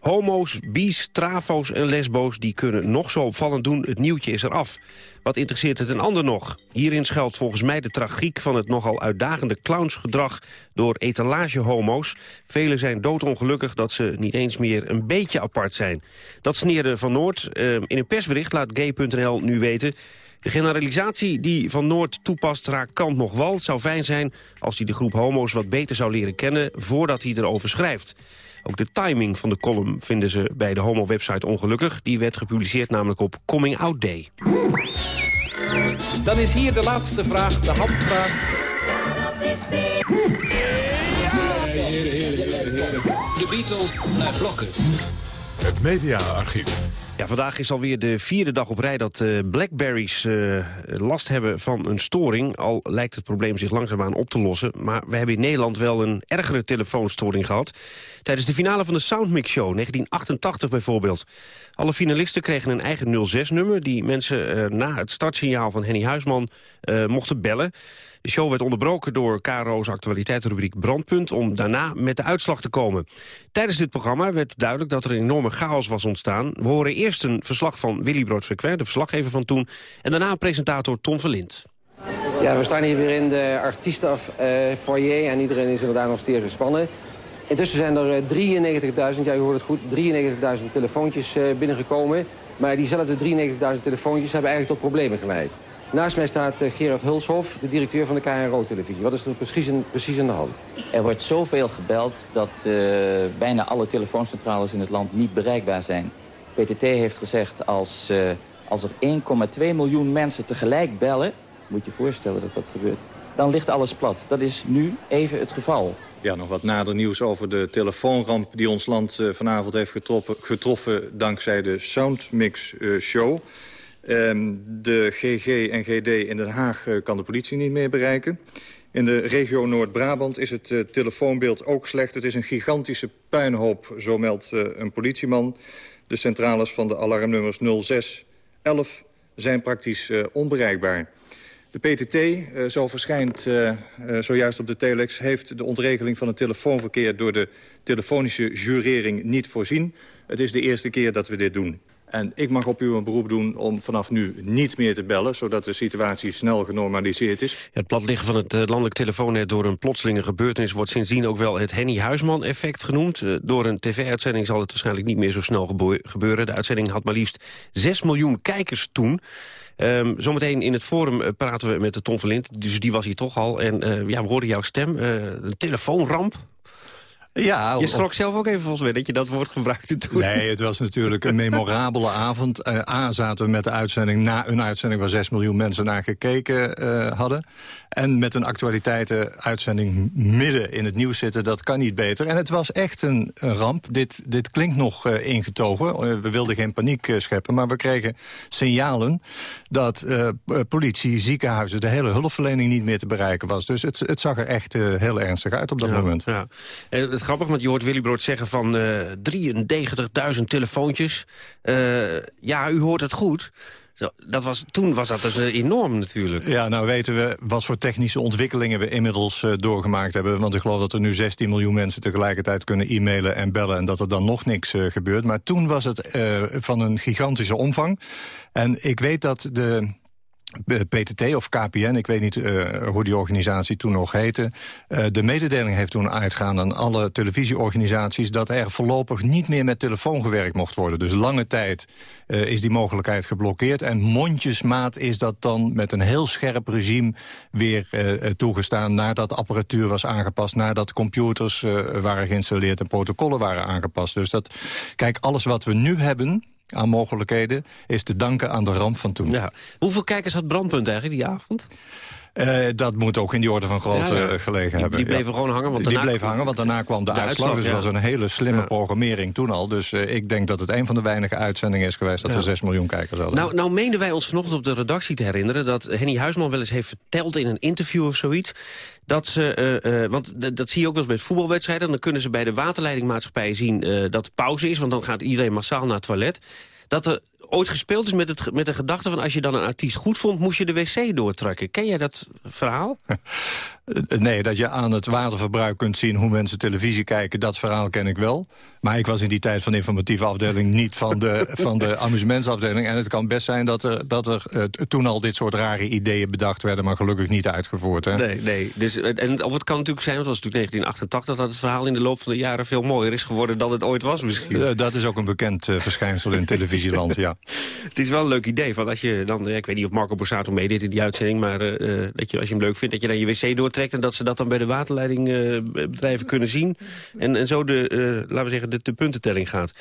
homo's, bi's, trafo's en lesbo's die kunnen nog zo opvallend doen, het nieuwtje is eraf. Wat interesseert het een ander nog? Hierin schuilt volgens mij de tragiek van het nogal uitdagende clownsgedrag door etalage-homo's. Velen zijn doodongelukkig dat ze niet eens meer een beetje apart zijn. Dat sneerde Van Noord. Uh, in een persbericht laat gay.nl nu weten... De generalisatie die Van Noord toepast raakt kant nog wal. Het zou fijn zijn als hij de groep homo's wat beter zou leren kennen... voordat hij erover schrijft. Ook de timing van de column vinden ze bij de homo-website ongelukkig. Die werd gepubliceerd namelijk op Coming Out Day. Dan is hier de laatste vraag, de handvraag. De Beatles naar blokken. Het mediaarchief. Ja, vandaag is alweer de vierde dag op rij dat uh, Blackberries uh, last hebben van een storing. Al lijkt het probleem zich langzaamaan op te lossen. Maar we hebben in Nederland wel een ergere telefoonstoring gehad. Tijdens de finale van de Soundmix Show, 1988 bijvoorbeeld. Alle finalisten kregen een eigen 06-nummer... die mensen uh, na het startsignaal van Henny Huisman mochten bellen. De show werd onderbroken door KRO's actualiteitsrubriek Brandpunt... om daarna met de uitslag te komen. Tijdens dit programma werd duidelijk dat er een enorme chaos was ontstaan. We horen eerst een verslag van Willy Brood de verslaggever van toen... en daarna presentator Tom Verlind. Ja, we staan hier weer in de artiestenfoyer en iedereen is inderdaad nog steeds gespannen. Intussen zijn er 93.000, ja u hoort het goed, 93.000 telefoontjes binnengekomen. Maar diezelfde 93.000 telefoontjes hebben eigenlijk tot problemen geleid. Naast mij staat eh, Gerard Hulshof, de directeur van de KRO-televisie. Wat is er precies, in, precies aan de hand? Er wordt zoveel gebeld dat uh, bijna alle telefooncentrales in het land niet bereikbaar zijn. PTT heeft gezegd als, uh, als er 1,2 miljoen mensen tegelijk bellen... moet je je voorstellen dat dat gebeurt, dan ligt alles plat. Dat is nu even het geval. Ja, nog wat nader nieuws over de telefoonramp die ons land vanavond heeft getroffen, getroffen dankzij de Soundmix Show... Um, de GG en GD in Den Haag uh, kan de politie niet meer bereiken. In de regio Noord-Brabant is het uh, telefoonbeeld ook slecht. Het is een gigantische puinhoop, zo meldt uh, een politieman. De centrales van de alarmnummers 06, 11 zijn praktisch onbereikbaar. De PTT, zo verschijnt zojuist op de telex... heeft de ontregeling van het telefoonverkeer... door de telefonische jurering niet voorzien. Het is de eerste keer dat we dit doen. En ik mag op u een beroep doen om vanaf nu niet meer te bellen... zodat de situatie snel genormaliseerd is. Het platliggen van het eh, landelijk telefoonnet door een plotselinge gebeurtenis... wordt sindsdien ook wel het Henny Huisman-effect genoemd. Eh, door een tv-uitzending zal het waarschijnlijk niet meer zo snel gebeuren. De uitzending had maar liefst 6 miljoen kijkers toen... Um, zometeen in het forum eh, praten we met de Tom Verlind, dus die was hier toch al. En ja, we hoorden jouw stem, uh, een telefoonramp. Ja, je schrok zelf ook even volgens mij dat je dat woord gebruikte toen. Nee, het was natuurlijk een memorabele avond. Uh, A, zaten we met de uitzending na een uitzending... waar 6 miljoen mensen naar gekeken uh, hadden. En met een actualiteiten-uitzending midden in het nieuws zitten... dat kan niet beter. En het was echt een, een ramp. Dit, dit klinkt nog uh, ingetogen. we wilden geen paniek scheppen, maar we kregen signalen... dat politie, ziekenhuizen, de hele hulpverlening niet meer te bereiken was. Dus het, het zag er echt heel ernstig uit op dat ja, moment. Ja grappig, want je hoort Willy Brood zeggen van uh, 93.000 telefoontjes. Ja, u hoort het goed. Zo, dat was, toen was dat dus enorm natuurlijk. Ja, nou weten we wat voor technische ontwikkelingen we inmiddels uh, doorgemaakt hebben. Want ik geloof dat er nu 16 miljoen mensen tegelijkertijd kunnen e-mailen en bellen... en dat er dan nog niks uh, gebeurt. Maar toen was het van een gigantische omvang. En ik weet dat de PTT of KPN, ik weet niet uh, hoe die organisatie toen nog heette... Uh, de mededeling heeft toen uitgaan aan alle televisieorganisaties... dat er voorlopig niet meer met telefoon gewerkt mocht worden. Dus lange tijd is die mogelijkheid geblokkeerd. En mondjesmaat is dat dan met een heel scherp regime weer toegestaan... nadat apparatuur was aangepast, nadat computers waren geïnstalleerd... en protocollen waren aangepast. Dus dat, kijk, alles wat we nu hebben aan mogelijkheden... is te danken aan de ramp van toen. Ja. Hoeveel kijkers had Brandpunt eigenlijk die avond? Uh, dat moet ook in die orde van grootte ja, ja. gelegen die, hebben. Die bleven ja. gewoon hangen? Want die bleven hangen, want daarna kwam de, de uitslag. uitslag. Dus het was een hele slimme programmering toen al. Dus uh, ik denk dat het een van de weinige uitzendingen is geweest... dat we 6 miljoen kijkers hadden. Nou, nou meenden wij ons vanochtend op de redactie te herinneren... dat Henny Huisman wel eens heeft verteld in een interview of zoiets... dat ze, uh, want dat zie je ook wel eens bij voetbalwedstrijden... dan kunnen ze bij de waterleidingmaatschappij zien dat pauze is... want dan gaat iedereen massaal naar het toilet... dat er ooit gespeeld is met, het, met de gedachte van... als je dan een artiest goed vond, moest je de wc doortrekken. Ken jij dat verhaal? nee, dat je aan het waterverbruik kunt zien hoe mensen televisie kijken... dat verhaal ken ik wel. Maar ik was in die tijd van de informatieve afdeling... niet van de, van de amusementsafdeling. En het kan best zijn dat er, dat er uh, toen al dit soort rare ideeën bedacht werden... maar gelukkig niet uitgevoerd. Hè? Nee, nee. Dus, en, of het kan natuurlijk zijn, want het was natuurlijk 1988... dat het verhaal in de loop van de jaren veel mooier is geworden... dan het ooit was misschien. Uh, dat is ook een bekend uh, verschijnsel in televisieland, ja. Het is wel een leuk idee. Van als je dan, ik weet niet of Marco Borsato meedeed in die uitzending... maar dat je, als je hem leuk vindt, dat je dan je wc en dat ze dat dan bij de waterleidingbedrijven kunnen zien. En, en zo de, laten we zeggen, de, puntentelling gaat.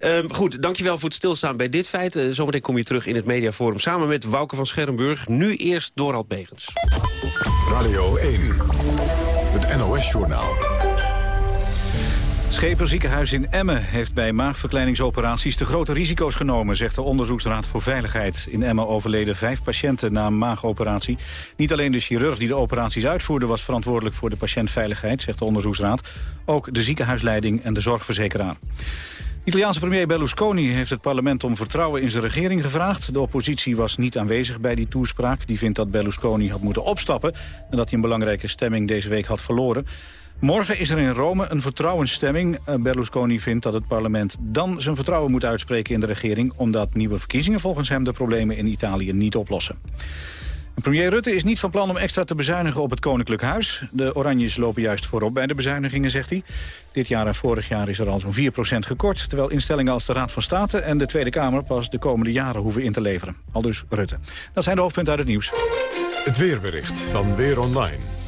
Uh, goed, dankjewel voor het stilstaan bij dit feit. Uh, zometeen kom je terug in het mediaforum samen met Wouke van Scherrenburg. Nu eerst Dorald Begens. Radio 1, het NOS-journaal. Scheper ziekenhuis in Emmen heeft bij maagverkleiningsoperaties te grote risico's genomen, zegt de Onderzoeksraad voor Veiligheid. In Emmen overleden vijf patiënten na een maagoperatie. Niet alleen de chirurg die de operaties uitvoerde was verantwoordelijk voor de patiëntveiligheid, zegt de Onderzoeksraad. Ook de ziekenhuisleiding en de zorgverzekeraar. Italiaanse premier Berlusconi heeft het parlement om vertrouwen in zijn regering gevraagd. De oppositie was niet aanwezig bij die toespraak. Die vindt dat Berlusconi had moeten opstappen... en dat hij een belangrijke stemming deze week had verloren. Morgen is er in Rome een vertrouwensstemming. Eh, Berlusconi vindt dat het parlement dan zijn vertrouwen moet uitspreken in de regering... omdat nieuwe verkiezingen volgens hem de problemen in Italië niet oplossen. Premier Rutte is niet van plan om extra te bezuinigen op het Koninklijk Huis. De Oranjes lopen juist voorop bij de bezuinigingen, zegt hij. Dit jaar en vorig jaar is er al zo'n 4% gekort... terwijl instellingen als de Raad van State en de Tweede Kamer... pas de komende jaren hoeven in te leveren. Al dus Rutte. Dat zijn de hoofdpunten uit het nieuws. Het weerbericht van Weer Online.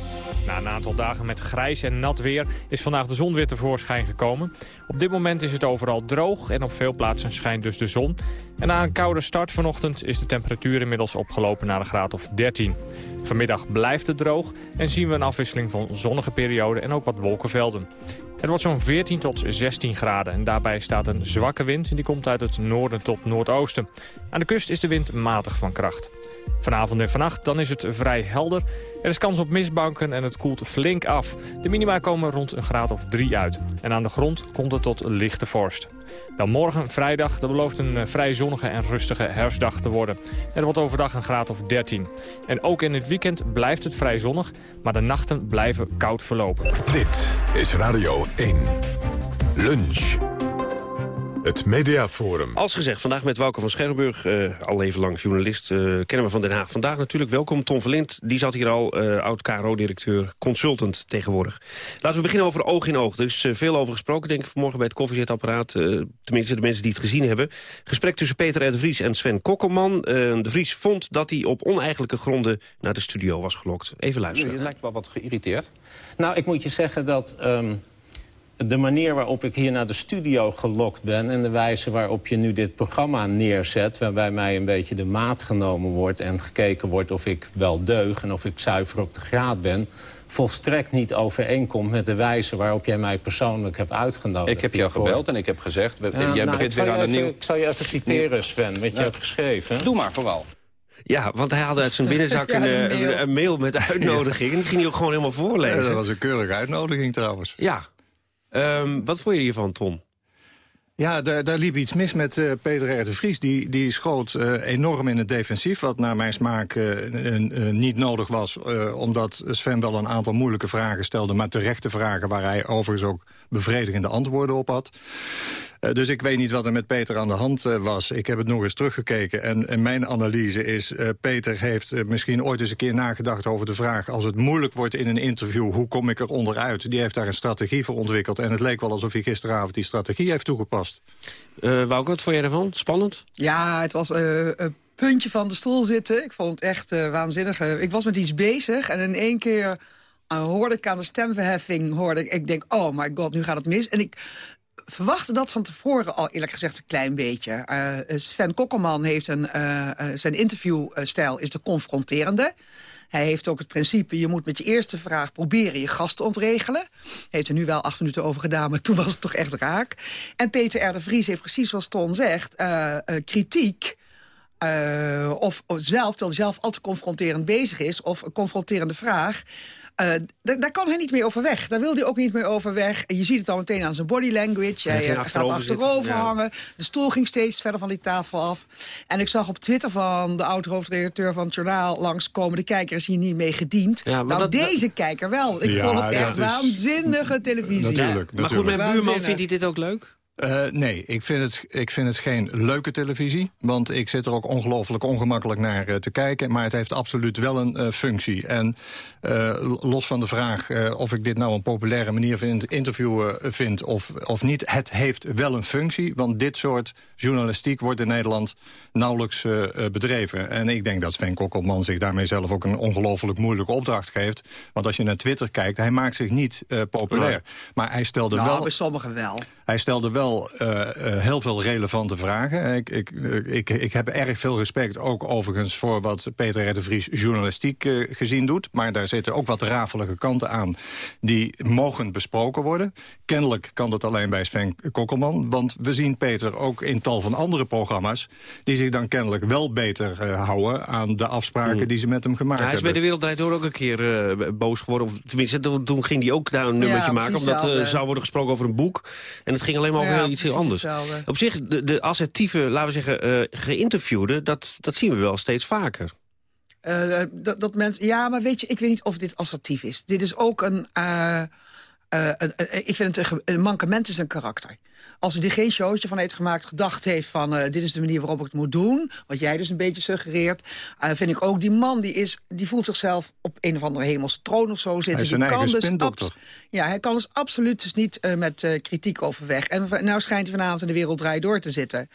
Na een aantal dagen met grijs en nat weer is vandaag de zon weer tevoorschijn gekomen. Op dit moment is het overal droog en op veel plaatsen schijnt dus de zon. En na een koude start vanochtend is de temperatuur inmiddels opgelopen naar een graad of 13. Vanmiddag blijft het droog en zien we een afwisseling van zonnige perioden en ook wat wolkenvelden. Het wordt zo'n 14 tot 16 graden en daarbij staat een zwakke wind en die komt uit het noorden tot noordoosten. Aan de kust is de wind matig van kracht. Vanavond en vannacht dan is het vrij helder. Er is kans op mistbanken en het koelt flink af. De minima komen rond een graad of 3 uit. En aan de grond komt het tot lichte vorst. Dan morgen, vrijdag, dat belooft een eh, vrij zonnige en rustige herfstdag te worden. Er wordt overdag een graad of 13. En ook in het weekend blijft het vrij zonnig, maar de nachten blijven koud verlopen. Dit is Radio 1. Lunch. Het Mediaforum. Als gezegd, vandaag met Wouke van Scherrenburg, uh, al even lang journalist. Uh, kennen we van Den Haag vandaag natuurlijk. Welkom Tom Verlind, die zat hier al, uh, oud-KRO-directeur, consultant tegenwoordig. Laten we beginnen over oog in oog. Er is veel over gesproken, denk ik, vanmorgen bij het koffiezetapparaat. tenminste, de mensen die het gezien hebben. Gesprek tussen Peter R. de Vries en Sven Kokkelman. de Vries vond dat hij op oneigenlijke gronden naar de studio was gelokt. Even luisteren. Je lijkt wel wat geïrriteerd. Nou, ik moet je zeggen dat... Um de manier waarop ik hier naar de studio gelokt ben... en de wijze waarop je nu dit programma neerzet... waarbij mij een beetje de maat genomen wordt en gekeken wordt... of ik wel deug en of ik zuiver op de graad ben volstrekt niet overeenkomt met de wijze waarop jij mij persoonlijk hebt uitgenodigd. Ik heb jou gebeld en ik heb gezegd... jij nou, begint weer aan een nieuw... Ik zal je even citeren, Sven, wat je hebt geschreven. Doe maar vooral. Ja, want hij haalde uit zijn binnenzak een, mail. een, mail. met uitnodiging. En die ging hij ook gewoon helemaal voorlezen. Ja, dat was een keurige uitnodiging trouwens. Ja, Um, wat vond je hiervan, Tom? Ja, daar, daar, liep iets mis met uh, Peter R. de Vries. Die, die schoot uh, enorm in het defensief, wat naar mijn smaak uh, niet nodig was. omdat Sven wel een aantal moeilijke vragen stelde... maar terechte vragen waar hij overigens ook bevredigende antwoorden op had. Eh, dus ik weet niet wat er met Peter aan de hand eh, was. Ik heb het nog eens teruggekeken. En, en mijn analyse is, uh, Peter heeft misschien ooit eens een keer nagedacht over de vraag... als het moeilijk wordt in een interview, hoe kom ik er onderuit? Die heeft daar een strategie voor ontwikkeld. En het leek wel alsof hij gisteravond die strategie heeft toegepast. Uh, Wouke, wat vond jij ervan? Spannend? Ja, het was een puntje van de stoel zitten. Ik vond het echt waanzinnig. ik was met iets bezig en in één keer... hoorde ik aan de stemverheffing, hoorde ik, ik denk, oh my god, nu gaat het mis. En ik verwachtte dat van tevoren al eerlijk gezegd een klein beetje. Uh, Sven Kokkelman heeft een, uh, zijn interviewstijl is de confronterende. Hij heeft ook het principe, je moet met je eerste vraag proberen je gast te ontregelen. Heeft er nu wel acht minuten over gedaan, maar toen was het toch echt raak. En Peter R. de Vries heeft precies wat Ton zegt, kritiek of, of, zelf, terwijl hij zelf altijd confronterend bezig is... of een confronterende vraag... Uh, daar kan hij niet meer over weg. Daar wil hij ook niet meer over weg. En je ziet het al meteen aan zijn body language. Hij, hij gaat achterover hangen. De stoel ging steeds verder van die tafel af. En ik zag op Twitter van de oud-hoofdredacteur van het journaal langskomen... de kijker is hier niet mee gediend. Ja, nou, dat, deze kijker wel. Ik ja, vond het echt waanzinnige televisie. Natuurlijk, natuurlijk. Maar goed, mijn buurman vindt hij dit ook leuk? Uh, nee, ik vind, het, ik vind het geen leuke televisie. Want ik zit er ook ongelooflijk ongemakkelijk naar uh, te kijken. Maar het heeft absoluut wel een uh, functie. En los van de vraag of ik dit nou een populaire manier van interviewen vind of, of niet. Het heeft wel een functie. Want dit soort journalistiek wordt in Nederland nauwelijks bedreven. En ik denk dat Sven Kokkelman zich daarmee zelf ook een ongelooflijk moeilijke opdracht geeft. Want als je naar Twitter kijkt, hij maakt zich niet populair. Maar hij stelde nou, wel... bij sommigen wel. Hij stelde wel wel uh, heel veel relevante vragen. Ik, ik, ik, ik heb erg veel respect ook overigens voor wat Peter R. de Vries journalistiek uh, gezien doet. Maar daar zitten ook wat rafelige kanten aan die mogen besproken worden. Kennelijk kan dat alleen bij Sven Kokkelman. Want we zien Peter ook in tal van andere programma's... die zich dan kennelijk wel beter uh, houden aan de afspraken mm. die ze met hem gemaakt hebben. Hij is bij de Wereldrijd Door ook een keer boos geworden. Of, tenminste, toen, toen ging hij ook daar een nummertje ja, maken. Omdat er zou worden gesproken over een boek. En het ging alleen maar over ja, iets heel anders. Hetzelfde. Op zich, de, de assertieve, laten we zeggen, uh, geïnterviewde... Dat, dat zien we wel steeds vaker. Uh, dat, dat mensen, ja, maar weet je, ik weet niet of dit assertief is. Dit is ook een... Uh, uh, ik vind het een, mankement is een karakter. Als hij er geen showtje van heeft gemaakt, gedacht heeft van... Uh, dit is de manier waarop ik het moet doen, wat jij dus een beetje suggereert... Uh, vind ik ook die man, die, is, die voelt zichzelf op een of andere hemelse troon of zo zitten. Hij is een eigen dus Ja, hij kan dus absoluut dus niet met kritiek overweg. En nou schijnt hij vanavond in de wereld draai door te zitten.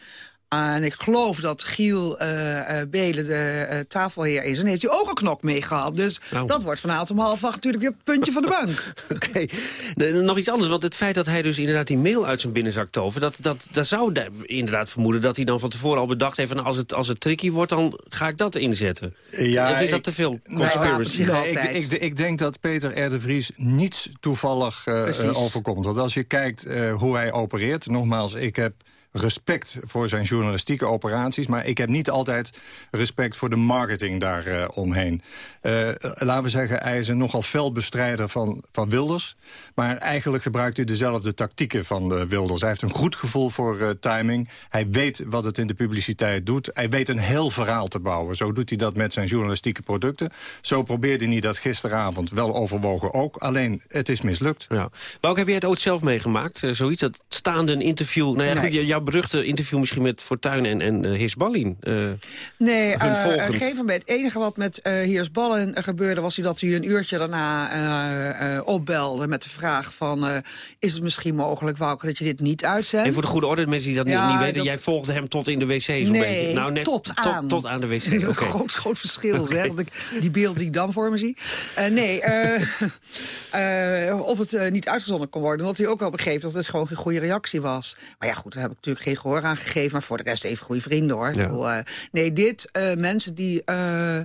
En ik geloof dat Giel uh, uh, Belen de uh, tafelheer is. En heeft hij ook een knok meegehad. Dus nou. dat wordt vanavond om half acht natuurlijk weer het puntje van de bank. Oké. Okay. Nog iets anders. Want het feit dat hij dus inderdaad die mail uit zijn binnenzak tovert... dat, dat, dat zou inderdaad vermoeden dat hij dan van tevoren al bedacht heeft... Van, als, het, als het tricky wordt, dan ga ik dat inzetten. Ja, of is dat te veel conspiracy? Nee, ik, ik, ik, denk dat Peter R. de Vries niets toevallig overkomt. Want als je kijkt hoe hij opereert... nogmaals, ik heb respect voor zijn journalistieke operaties... maar ik heb niet altijd respect voor de marketing daaromheen. Uh, omheen. uh, laten we zeggen, hij is een nogal fel bestrijder van, van Wilders... maar eigenlijk gebruikt hij dezelfde tactieken van de Wilders. Hij heeft een goed gevoel voor uh, timing. Hij weet wat het in de publiciteit doet. Hij weet een heel verhaal te bouwen. Zo doet hij dat met zijn journalistieke producten. Zo probeerde hij dat gisteravond wel overwogen ook. Alleen, het is mislukt. Ja. Maar ook heb jij het ooit zelf meegemaakt? Uh, zoiets, dat staande een interview... Nou ja, nee. Jouw beruchte interview misschien met Fortuyn en, en uh, Heers Ballin. Uh, nee, uh, geen van Het enige wat met uh, Heers Ballin gebeurde... was dat hij een uurtje daarna opbelde met de vraag van... is het misschien mogelijk, Wouke, dat je dit niet uitzendt? En voor de goede orde, mensen die dat ja, niet weten... Dat... jij volgde hem tot in de wc's nee, beetje. Nou, net tot aan. Tot, tot aan de wc. Een okay. groot, groot verschil, okay. zeg. Ik, die beelden die ik dan voor me zie. nee, of het niet uitgezonden kon worden. Omdat hij ook wel begreep dat het gewoon geen goede reactie was. Maar ja, goed, daar heb ik natuurlijk geen gehoor aan gegeven. Maar voor de rest even goede vrienden, hoor. Ja. Uh, nee, dit, uh, mensen die uh,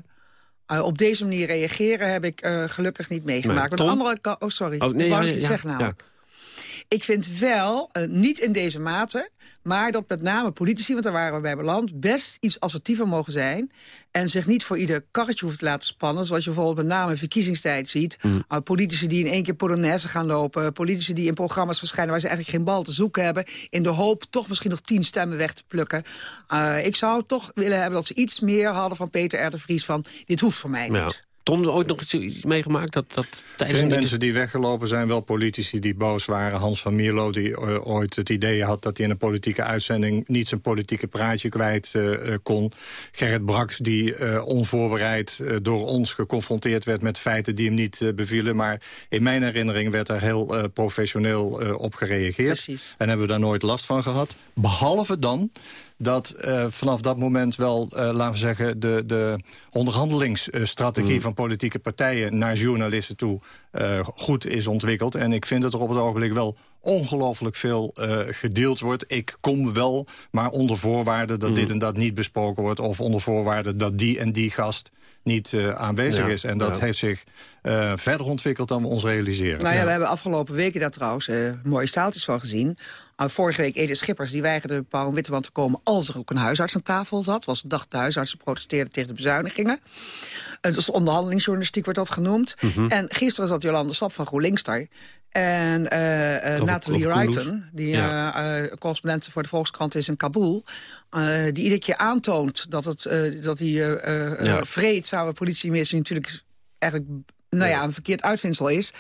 op deze manier reageren... heb ik gelukkig niet meegemaakt. Nee, Tom? andere kant... Oh, sorry. Oh, nee, ja, ja, zegt namelijk. Ik vind wel, niet in deze mate... Maar dat met name politici, want daar waren we bij beland... best iets assertiever mogen zijn. En zich niet voor ieder karretje hoeft te laten spannen. Zoals je bijvoorbeeld met name in verkiezingstijd ziet. Mm. Uh, politici die in één keer Polonaise gaan lopen. Politici die in programma's verschijnen waar ze eigenlijk geen bal te zoeken hebben. In de hoop toch misschien nog tien stemmen weg te plukken. Uh, ik zou toch willen hebben dat ze iets meer hadden van Peter R. de Vries. Van dit hoeft voor mij niet. Ja. Tom, ooit nog iets meegemaakt? Dat, dat tijdens Geen mensen die weggelopen zijn, wel politici die boos waren. Hans van Mierlo, die uh, ooit het idee had dat hij in een politieke uitzending... niet zijn politieke praatje kwijt uh, kon. Gerrit Braks, die uh, onvoorbereid door ons geconfronteerd werd... met feiten die hem niet bevielen. Maar in mijn herinnering werd daar heel professioneel op gereageerd. Precies. En hebben we daar nooit last van gehad. Behalve dan dat uh, vanaf dat moment wel, uh, laten we zeggen... de, de onderhandelingsstrategie mm. van politieke partijen... naar journalisten toe uh, goed is ontwikkeld. En ik vind het er op het ogenblik wel ongelooflijk veel uh, gedeeld wordt. Ik kom wel, maar onder voorwaarde dat dit en dat niet besproken wordt... of onder voorwaarde dat die en die gast niet uh, aanwezig is. En dat heeft zich uh, verder ontwikkeld dan we ons realiseren. Nou ja, we hebben afgelopen weken daar trouwens mooie staaltjes van gezien. vorige week Edith Schippers, die weigerde Paul Witteman te komen... als er ook een huisarts aan tafel zat. was de dag de huisartsen protesteerden tegen de bezuinigingen. dus onderhandelingsjournalistiek wordt dat genoemd. Mm -hmm. En gisteren zat Jolande Stap van GroenLinks daar. En uh, uh, Nathalie Wrighton, die ja. uh, correspondent voor de Volkskrant is in Kabul... die iedere keer aantoont dat, het, dat die ja. vreedzame politiemissie natuurlijk eigenlijk nou ja, een verkeerd uitvindsel is.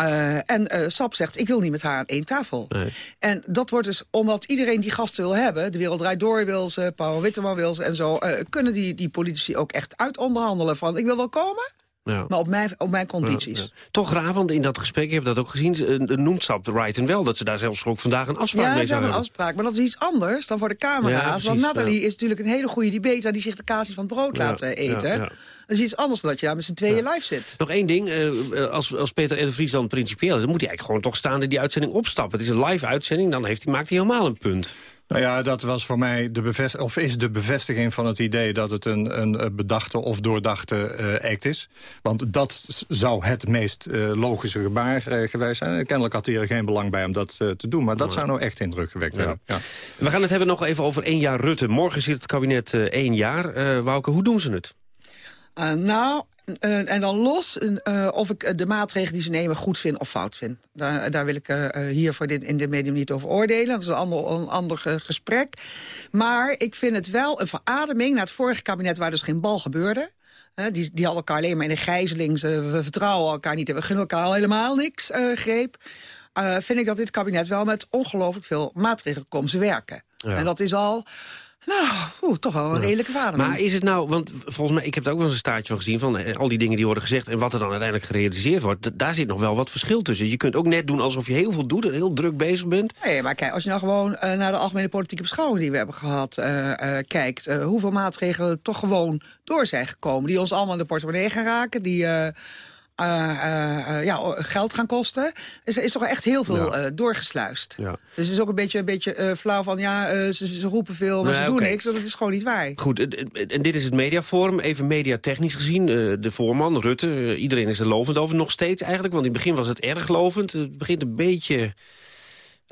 Uh, en uh, Sap zegt, ik wil niet met haar aan één tafel. Nee. En dat wordt dus, omdat iedereen die gasten wil hebben... de Wereld Draait Door wil ze, Paul Witteman wil ze en zo... Uh, kunnen die, die politici ook echt uitonderhandelen van... ik wil wel komen, ja. Maar op mijn, op mijn condities. Ja, ja. Toch raar, want in dat gesprek, je hebt dat ook gezien... Noemt Sap de Wrighton wel, dat ze daar zelfs ook vandaag een afspraak ja, mee hebben. Ja, een afspraak, maar dat is iets anders dan voor de camera's. Want Nathalie is natuurlijk een hele goede debater... die zich de kaas van het brood laat eten. Dat is iets anders dan dat je daar met z'n tweeën live zit. Nog één ding, uh, als, als Peter R. de Vries dan principieel is... dan moet hij eigenlijk gewoon toch staande die uitzending opstappen. Het is een live uitzending, dan heeft hij, maakt hij helemaal een punt. Nou ja, dat was voor mij de bevestiging, of is de bevestiging van het idee dat het een, een bedachte of doordachte uh, act is. Want dat zou het meest uh, logische gebaar uh, geweest zijn. Kennelijk had hij er geen belang bij om dat te doen. Maar dat zou nou echt indrukwekkend ja. ja. We gaan het hebben nog even over één jaar Rutte. Morgen zit het kabinet één jaar. Wouke, hoe doen ze het? Uh, nou, uh, en dan los uh, of ik de maatregelen die ze nemen goed vind of fout vind. Daar, daar wil ik hier voor dit, in dit medium niet over oordelen. Dat is een ander, een ander gesprek. Maar ik vind het wel een verademing naar het vorige kabinet... waar dus geen bal gebeurde. die, die hadden elkaar alleen maar in een gijzeling. Ze, we vertrouwen elkaar niet en we gunnen elkaar al helemaal niks greep. vind ik dat dit kabinet wel met ongelooflijk veel maatregelen komt ze werken. Ja. En dat is al... Nou, toch wel een redelijke vader. Maar is het nou, want volgens mij, ik heb er ook wel eens een staartje van gezien... van eh, al die dingen die worden gezegd en wat er dan uiteindelijk gerealiseerd wordt... daar zit nog wel wat verschil tussen. Je kunt ook net doen alsof je heel veel doet en heel druk bezig bent. Nee, maar kijk, als je nou gewoon uh, naar de algemene politieke beschouwing... die we hebben gehad, uh, kijkt... hoeveel maatregelen toch gewoon door zijn gekomen... die ons allemaal in de portemonnee gaan raken, die... Uh, uh, ja, geld gaan kosten. Dus er is toch echt heel veel ja. doorgesluist. Ja. Dus het is ook een beetje, een beetje flauw van... ja, ze, ze, roepen veel, maar nee, ze doen okay. niks. Dat is gewoon niet waar. Goed, en dit is het mediaforum. Even mediatechnisch gezien. de voorman, Rutte, iedereen is er lovend over nog steeds eigenlijk. Want in het begin was het erg lovend. Het begint een beetje...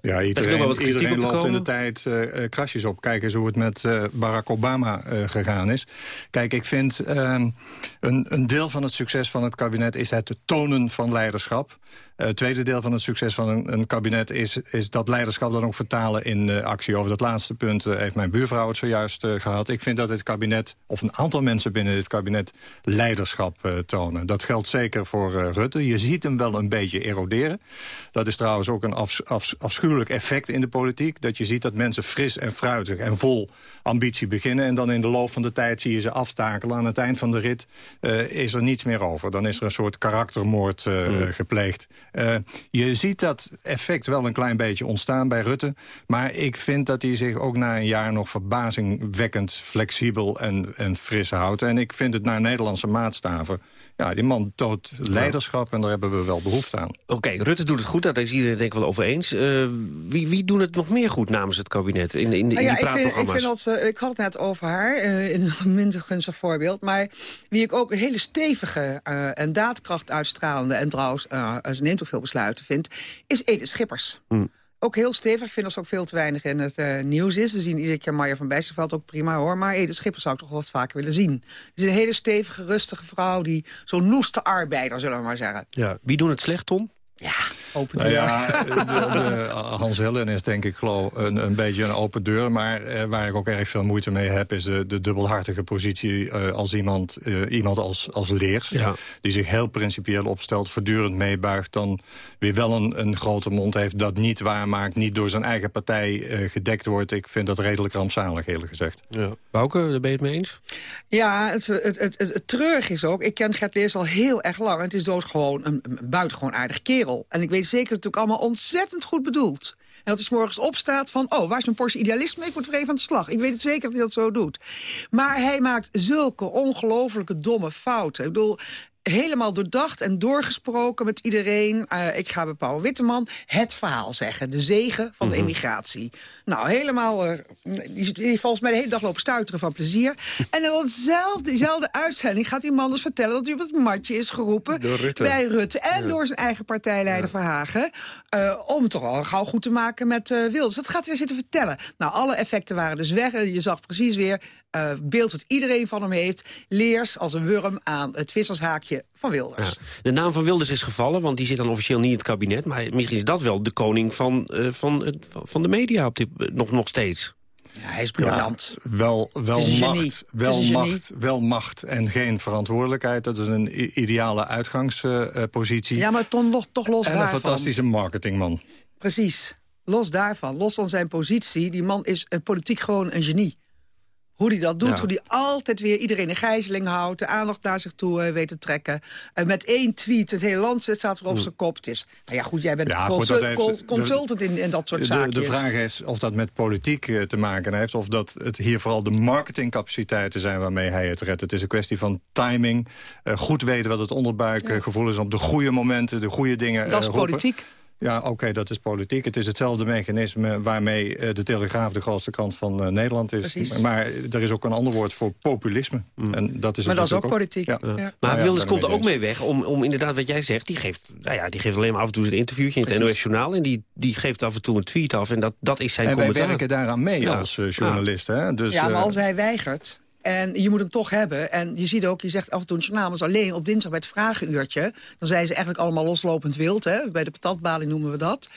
Ja, iedereen, iedereen loopt in de tijd uh, krasjes op. Kijk eens hoe het met uh, Barack Obama uh, gegaan is. Kijk, ik vind ehm, een, een deel van het succes van het kabinet... is het tonen van leiderschap. Het tweede deel van het succes van een, een, kabinet is, is dat leiderschap dan ook vertalen in uh, actie. Over dat laatste punt uh, heeft mijn buurvrouw het zojuist gehad. Ik vind dat dit kabinet, of een aantal mensen binnen dit kabinet, leiderschap tonen. Dat geldt zeker voor Rutte. Je ziet hem wel een beetje eroderen. Dat is trouwens ook een af, af, afschuwelijk effect in de politiek. Dat je ziet dat mensen fris en fruitig en vol ambitie beginnen. En dan in de loop van de tijd zie je ze aftakelen. Aan het eind van de rit is er niets meer over. Dan is er een soort karaktermoord mm. gepleegd. Uh, je ziet dat effect wel een klein beetje ontstaan bij Rutte. Maar ik vind dat hij zich ook na een jaar nog verbazingwekkend flexibel en, en fris houdt. En ik vind het naar Nederlandse maatstaven ja, die man toont leiderschap en daar hebben we wel behoefte aan. Oké, Rutte doet het goed, daar is iedereen denk ik wel over eens. Uh, wie, wie doen het nog meer goed namens het kabinet in, in, in, nou ja, die ik vind, ik, vind dat, uh, ik had het net over haar, uh, in een minder gunstig voorbeeld. Maar wie ik ook een hele stevige en daadkracht uitstralende... en trouwens, ze neemt ook veel besluiten, vind, is Edith Schippers. Hm ook heel stevig. Ik vind dat ze ook veel te weinig in het uh, nieuws is. We zien iedere keer Marja van Bijsterveld ook prima hoor. Maar Edith Schipper zou ik toch wat vaker willen zien. Is een hele stevige, rustige vrouw. die Zo'n noeste arbeider, zullen we maar zeggen. Ja. Wie doen het slecht, Tom? Ja, open deur. Nou ja, de, de, Hans Hellen is denk ik geloof een, een beetje een open deur. Maar eh, waar ik ook erg veel moeite mee heb... is de, de dubbelhartige positie uh, als iemand, uh, iemand als, als leers. Ja. Die zich heel principieel opstelt, voortdurend meebuigt... dan weer wel een, een grote mond heeft, dat niet waarmaakt... niet door zijn eigen partij uh, gedekt wordt. Ik vind dat redelijk rampzalig, eerlijk gezegd. Ja. Bouke, daar ben je het mee eens? Ja, het, het, het, het, het treurig is ook... ik ken Gert Leers al heel erg lang. Het is dood gewoon een, een buitengewoon aardig kerel. En ik weet zeker dat het ook allemaal ontzettend goed bedoeld. En dat hij morgens opstaat van, oh, waar is mijn portie idealisme? Ik word weer even aan de slag. Ik weet het zeker dat hij dat zo doet. Maar hij maakt zulke ongelooflijke domme fouten. Ik bedoel, helemaal doordacht en doorgesproken met iedereen. Uh, ik ga bij Paul Witteman het verhaal zeggen. De zegen van de Mhm. immigratie. Nou, helemaal... Uh, die, die volgens mij de hele dag lopen stuiteren van plezier. en in datzelfde, diezelfde uitzending gaat die man dus vertellen... dat hij op het matje is geroepen Door Rutte. bij Rutte. En Ja. door zijn eigen partijleider Verhagen. Uh, om het toch al gauw goed te maken met Wilders. Dat gaat hij zitten vertellen. Nou, alle effecten waren dus weg. En je zag precies weer uh, beeld dat iedereen van hem heeft. Leers als een wurm aan het vissershaakje van Wilders. Ja. De naam van Wilders is gevallen, want die zit dan officieel niet in het kabinet. Maar misschien is dat wel de koning van, uh, van, uh, van de media op dit, nog, nog steeds. Ja, hij is briljant. Ja, wel wel een macht, wel, een macht, wel macht en geen verantwoordelijkheid. Dat is een ideale uitgangspositie. Ja, maar toch, nog- toch los en een daarvan. fantastische marketingman. Precies. Los daarvan, los van zijn positie. Die man is uh, politiek gewoon een genie. Hoe hij dat doet, Ja. hoe hij altijd weer iedereen in gijzeling houdt... de aandacht naar zich toe uh, weet te trekken. Uh, met één tweet, het hele land zit- staat er op zijn kop. Het is, nou ja, goed, jij bent Ja, consul- goed, dat heeft- col- de- consultant in, in dat soort zaken. de vraag is of dat met politiek eh, te maken heeft... of dat het hier vooral de marketingcapaciteiten zijn waarmee hij het redt. Het is een kwestie van timing, eh, goed weten wat het onderbuikgevoel is... op de goede momenten, de goede dingen Dat is eh, roepen. politiek. Ja, oké, dat is politiek. Het is hetzelfde mechanisme waarmee eh, de Telegraaf de grootste krant van eh, Nederland is. Precies. Maar er is ook een ander woord voor populisme. En dat is Maar dat is ook politiek. Ja. Ja. Nou Maar ja, Wilders komt er ook mee weg om, om inderdaad wat jij zegt. Die geeft, nou ja, die geeft alleen maar af en toe een interviewtje in het Precies. NOS-journaal. En die, die geeft af en toe een tweet af. En dat, dat is zijn En wij commentaar. werken daaraan mee Ja. als eh, journalisten. Hè? Dus, ja, maar als hij weigert... En je moet hem toch hebben. En je ziet ook, je zegt af en toe is alleen op dinsdag bij het vragenuurtje... dan zijn ze eigenlijk allemaal loslopend wild. Hè? Bij de patatbalie noemen we dat.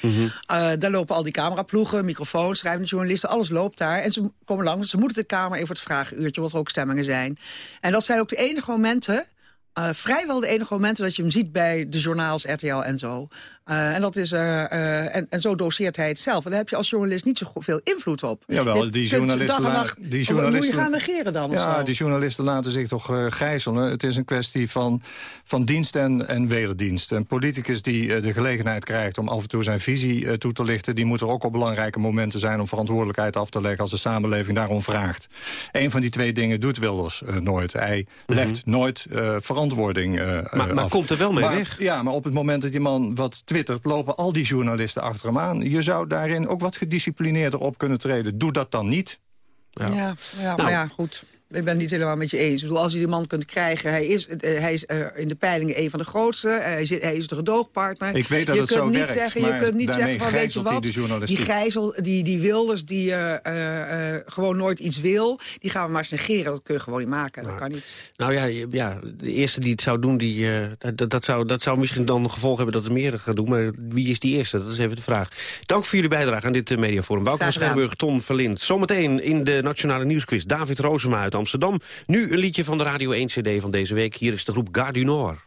Eh, daar lopen al die cameraploegen, microfoons, schrijvende journalisten... alles loopt daar. En ze komen langs, ze moeten de Kamer even voor het vragenuurtje... wat er ook stemmingen zijn. En dat zijn ook de enige momenten... eh, vrijwel de enige momenten dat je hem ziet bij de journaals, RTL en zo. Eh, en, dat is, eh, eh, en, en zo doseert hij het zelf. En daar heb je als journalist niet zo veel invloed op. Jawel, Dit die journalisten, dag en la- nacht- die Of Moet journalisten je gaan negeren dan? of Ja, zo? die journalisten laten zich toch uh, gijzelen. Het is een kwestie van, van dienst en, en wederdienst. Een politicus die uh, de gelegenheid krijgt om af en toe zijn visie uh, toe te lichten... die moet er ook op belangrijke momenten zijn om verantwoordelijkheid af te leggen... als de samenleving daarom vraagt. Eén van die twee dingen doet Wilders uh, nooit. Hij legt nooit uh, verantwoording uh, Maar, maar af. komt er wel mee Maar- weg. Ja, maar op het moment dat die man wat twittert... lopen al die journalisten achter hem aan. Je zou daarin ook wat gedisciplineerder op kunnen treden. Doe dat dan niet. Ja, ja, Nou. maar ja, goed. Ik ben het niet helemaal met je eens. Ik bedoel, als je die man kunt krijgen... hij is, eh, hij is eh, in de peilingen een van de grootste. hij, zit, hij is de gedoogpartner. Ik weet dat je het kunt zo niet werkt, Zeggen, je kunt niet zeggen van, weet je wat... die gijzel, die, die Wilders, die eh, eh, eh, gewoon nooit iets wil... die gaan we maar eens negeren. Dat kun je gewoon niet maken. Dat kan niet. Nou ja, ja, de eerste die het zou doen, die, eh, dat, dat, zou, dat zou misschien dan een gevolg hebben dat er meer gaan doen. Maar wie is die eerste? Dat is even de vraag. Dank voor jullie bijdrage aan dit uh, mediaforum. Wouter van. Schermburg, Ton Verlind. Zometeen in de Nationale Nieuwsquiz David Roosema uit Amsterdam. Nu een liedje van de Radio 1 CD van deze week. Hier is de groep Gare du Nord.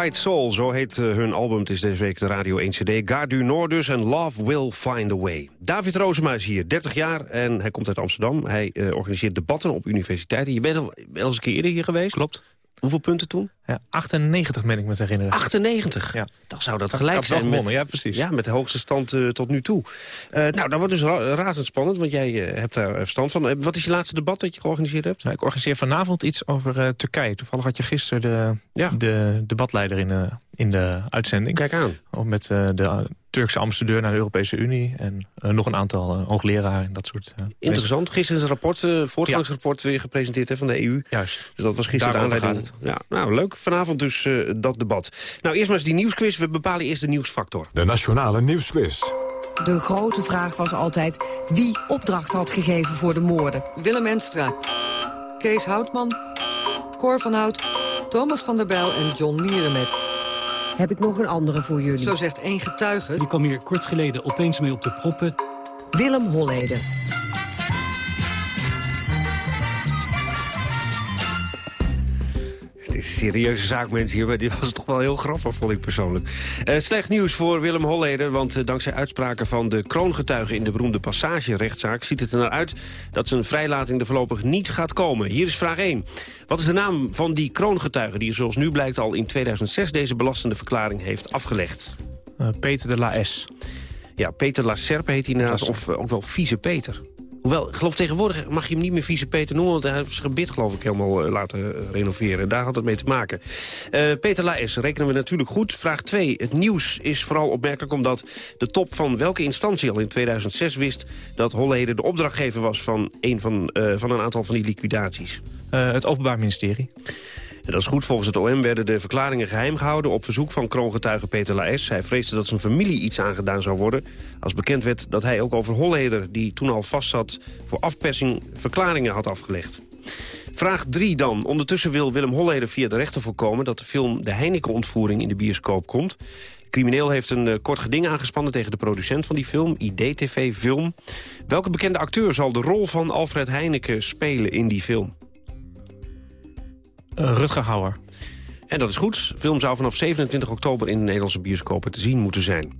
White Soul, zo heet eh, hun album. Het is deze week de Radio 1 CD. Gardu Nordus en Love Will Find a Way. David Roosema is hier, 30 jaar en hij komt uit Amsterdam. Hij eh, organiseert debatten op universiteiten. Je bent al wel eens een keer eerder hier geweest? Klopt. Hoeveel punten toen? Ja, 98 ben ik me te herinneren. 98? Ja. Dan zou dat gelijk zijn met, gewonnen, ja, precies. Ja, met de hoogste stand eh, tot nu toe. Eh, nou, dat wordt dus ra razendspannend, want jij eh, hebt daar verstand van. Wat is je laatste debat dat je georganiseerd hebt? Nou, ik organiseer vanavond iets over Turkije. Toevallig had je gisteren de, de debatleider in, in de uitzending. Kijk aan. Ook met eh, de Turkse ambassadeur naar de Europese Unie... en eh, nog een aantal uh, hoogleraren en dat soort... Uh, Interessant. Gisteren is een rapport, uh, voortgangsrapport weer gepresenteerd hè, van de EU. Juist. Dus dat was gisteren de aanleiding. gaat Ja, nou, leuk. Vanavond dus uh, dat debat. Nou, eerst maar eens die nieuwsquiz. We bepalen eerst de nieuwsfactor. De Nationale Nieuwsquiz. De grote vraag was altijd wie opdracht had gegeven voor de moorden. Willem Enstra, Kees Houtman, Cor van Hout, Thomas van der Bijl en John Mierenmet. Heb ik nog een andere voor jullie. Zo zegt één getuige. Die kwam hier kort geleden opeens mee op de proppen. Willem Holleden. Is serieuze zaak, mensen hier. Maar dit was toch wel heel grappig, vond ik persoonlijk. Uh, slecht nieuws voor Willem Holleder. Want uh, dankzij uitspraken van de kroongetuigen... in de beroemde passagerechtszaak ziet het er naar uit... dat zijn vrijlating er voorlopig niet gaat komen. Hier is vraag 1. Wat is de naam van die kroongetuige... die zoals nu blijkt al in 2006 deze belastende verklaring heeft afgelegd? Uh, Peter de la S. Ja, Peter La Serpe heet hij naast, of ook wel Vieze Peter. Hoewel, geloof tegenwoordig mag je hem niet meer vieze Peter noemen... want hij heeft zijn gebit geloof ik helemaal uh, laten uh, renoveren. Daar had het mee te maken. Uh, Peter Laes rekenen we natuurlijk goed. Vraag 2. Het nieuws is vooral opmerkelijk omdat de top van welke instantie al in 2006 wist... dat Holleden de opdrachtgever was van een, van, van een aantal van die liquidaties. het Openbaar Ministerie. En dat is goed. Volgens het OM werden de verklaringen geheim gehouden... op verzoek van kroongetuige Peter Laes. Hij vreesde dat zijn familie iets aangedaan zou worden... als bekend werd dat hij ook over Holleder... die toen al vastzat voor afpersing verklaringen had afgelegd. Vraag 3 dan. Ondertussen wil Willem Holleder via de rechter voorkomen... dat de film De Heineken-ontvoering in de bioscoop komt. Crimineel heeft een uh, kort geding aangespannen tegen de producent van die film, IDTV Film. Welke bekende acteur zal de rol van Alfred Heineken spelen in die film? Uh, Rutger Hauer. En dat is goed. De film zou vanaf 27 oktober in de Nederlandse bioscopen te zien moeten zijn.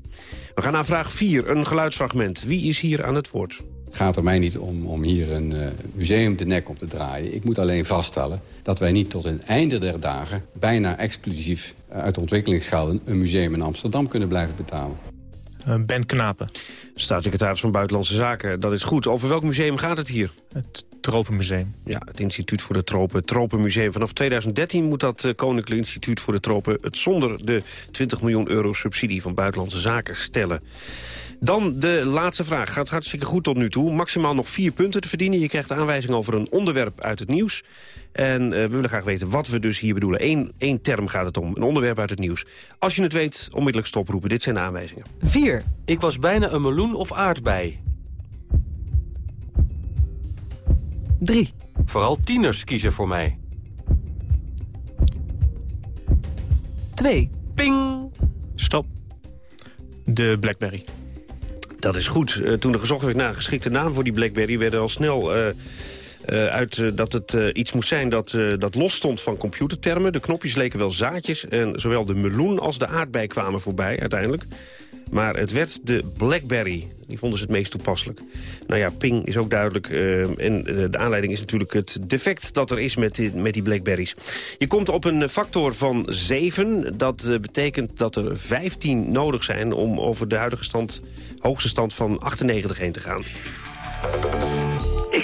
We gaan naar vraag 4, een geluidsfragment. Wie is hier aan het woord? Het gaat er mij niet om, om hier een uh, museum de nek op te draaien. Ik moet alleen vaststellen dat wij niet tot het einde der dagen... bijna exclusief uh, uit de ontwikkelingsgelden... een museum in Amsterdam kunnen blijven betalen. Uh, ben Knapen. Staatssecretaris van Buitenlandse Zaken. Dat is goed. Over welk museum gaat het hier? Het Tropenmuseum. Ja, het Instituut voor de Tropen. Het Tropenmuseum. Vanaf 2013 moet dat uh, Koninklijk Instituut voor de Tropen... het zonder de 20 miljoen euro subsidie van Buitenlandse Zaken stellen. Dan de laatste vraag. Gaat hartstikke goed tot nu toe. Maximaal nog vier punten te verdienen. Je krijgt aanwijzing over een onderwerp uit het nieuws. En uh, we willen graag weten wat we dus hier bedoelen. Eén, één term gaat het om. Een onderwerp uit het nieuws. Als je het weet, onmiddellijk stoproepen. Dit zijn de aanwijzingen. 4. Ik was bijna een meloen of aardbei. 3. Vooral tieners kiezen voor mij. 2. Ping. Stop. De Blackberry. Dat is goed. Uh, toen er gezocht werd naar een geschikte naam voor die Blackberry... werden al snel uh, uh, uit dat het iets moest zijn dat, dat los stond van computertermen. De knopjes leken wel zaadjes en zowel de meloen als de aardbei kwamen voorbij uiteindelijk. Maar het werd de Blackberry. Die vonden ze het meest toepasselijk. Nou ja, ping is ook duidelijk. En de aanleiding is natuurlijk het defect dat er is met die, met die Blackberries. Je komt op een factor van 7. Dat betekent dat er 15 nodig zijn om over de huidige stand, hoogste stand van 98 heen te gaan.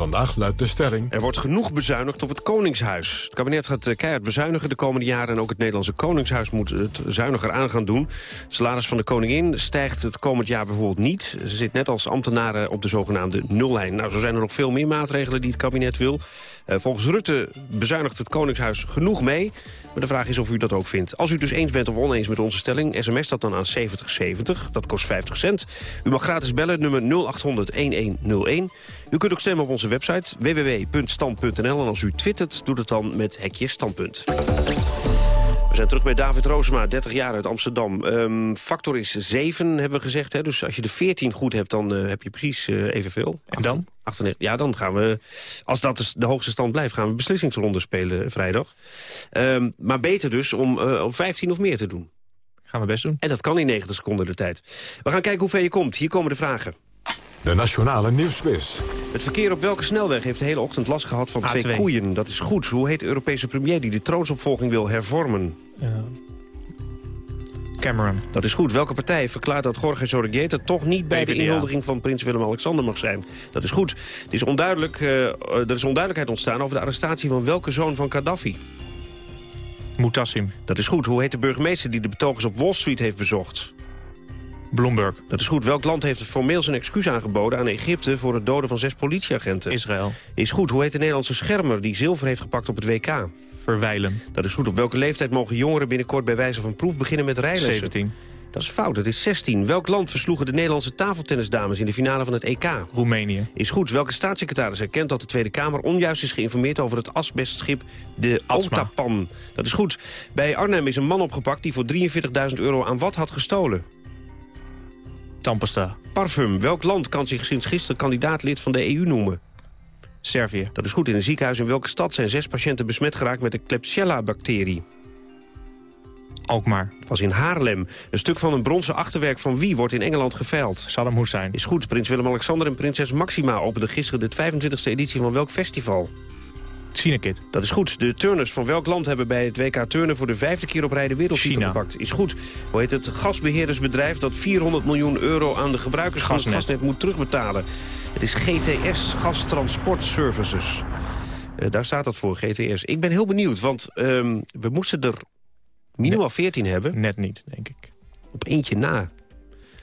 Vandaag luidt de stelling... Er wordt genoeg bezuinigd op het Koningshuis. Het kabinet gaat keihard bezuinigen de komende jaren... en ook het Nederlandse Koningshuis moet het zuiniger aan gaan doen. Het salaris van de koningin stijgt het komend jaar bijvoorbeeld niet. Ze zit net als ambtenaren op de zogenaamde nullijn. Nou, zo zijn er nog veel meer maatregelen die het kabinet wil. Uh, volgens Rutte bezuinigt het Koningshuis genoeg mee... Maar de vraag is of u dat ook vindt. Als u het dus eens bent of oneens met onze stelling... sms dat dan aan 7070, dat kost 50 cent. U mag gratis bellen, nummer 0800-1101. U kunt ook stemmen op onze website www.stand.nl. En als u twittert, doet het dan met hekje standpunt. We zijn terug bij David Roosema, 30 jaar uit Amsterdam. Ehm, factor is 7, hebben we gezegd. Hè? Dus als je de 14 goed hebt, dan eh, heb je precies eh, evenveel. En dan? 98, ja, dan gaan we, als dat de hoogste stand blijft... gaan we beslissingsronde spelen vrijdag. Ehm, maar beter dus om eh, op 15 of meer te doen. Gaan we best doen. En dat kan in 90 seconden de tijd. We gaan kijken hoe ver je komt. Hier komen de vragen. De Nationale Nieuwsquiz. Het verkeer op welke snelweg heeft de hele ochtend last gehad van twee A2. koeien? Dat is goed. Hoe heet de Europese premier die de troonsopvolging wil hervormen? Cameron. Dat is goed. Welke partij verklaart dat Jorge Zorreguieta toch niet bij de inhuldiging van prins Willem-Alexander mag zijn? Dat is goed. Het is onduidelijk, eh, er is onduidelijkheid ontstaan over de arrestatie van welke zoon van Gaddafi? Mutassim. Dat is goed. Hoe heet de burgemeester die de betogers op Wall Street heeft bezocht? Bloomberg. Dat is goed. Welk land heeft formeel zijn excuus aangeboden aan Egypte... voor het doden van zes politieagenten? Israël. Is goed. Hoe heet de Nederlandse schermer die zilver heeft gepakt op het WK? Verwijlen. Dat is goed. Op welke leeftijd mogen jongeren binnenkort bij wijze van proef beginnen met rijlessen? 17. Dat is fout. Het is 16. Welk land versloegen de Nederlandse tafeltennisdames in de finale van het EK? Roemenië. Is goed. Welke staatssecretaris erkent dat de Tweede Kamer onjuist is geïnformeerd over het asbestschip de Atsma. Otapan? Dat is goed. Bij Arnhem is een man opgepakt die voor 43.000 euro aan wat had gestolen? Tampesta. Parfum. Welk land kan zich sinds gisteren kandidaat-lid van de EU noemen? Servië. Dat is goed. In een ziekenhuis in welke stad zijn zes patiënten besmet geraakt met de Klebsiella-bacterie? Alkmaar. Het was in Haarlem. Een stuk van een bronzen achterwerk van wie wordt in Engeland geveild? Saddam Hussein. Is goed. Prins Willem-Alexander en prinses Maxima openden gisteren de 25e editie van welk festival? Cinekit. Dat is goed. De turners van welk land hebben bij het WK turnen voor de vijfde keer op rij de wereldtitel gepakt? Is goed. Hoe heet het gasbeheerdersbedrijf dat 400 miljoen euro aan de gebruikers van het Gasnet. gasnet moet terugbetalen? Het is GTS, Gas Transport Services. Eh, daar staat dat voor, GTS. Ik ben heel benieuwd, want ehm, we moesten er minimaal 14 hebben. Net niet, denk ik. Op eentje na.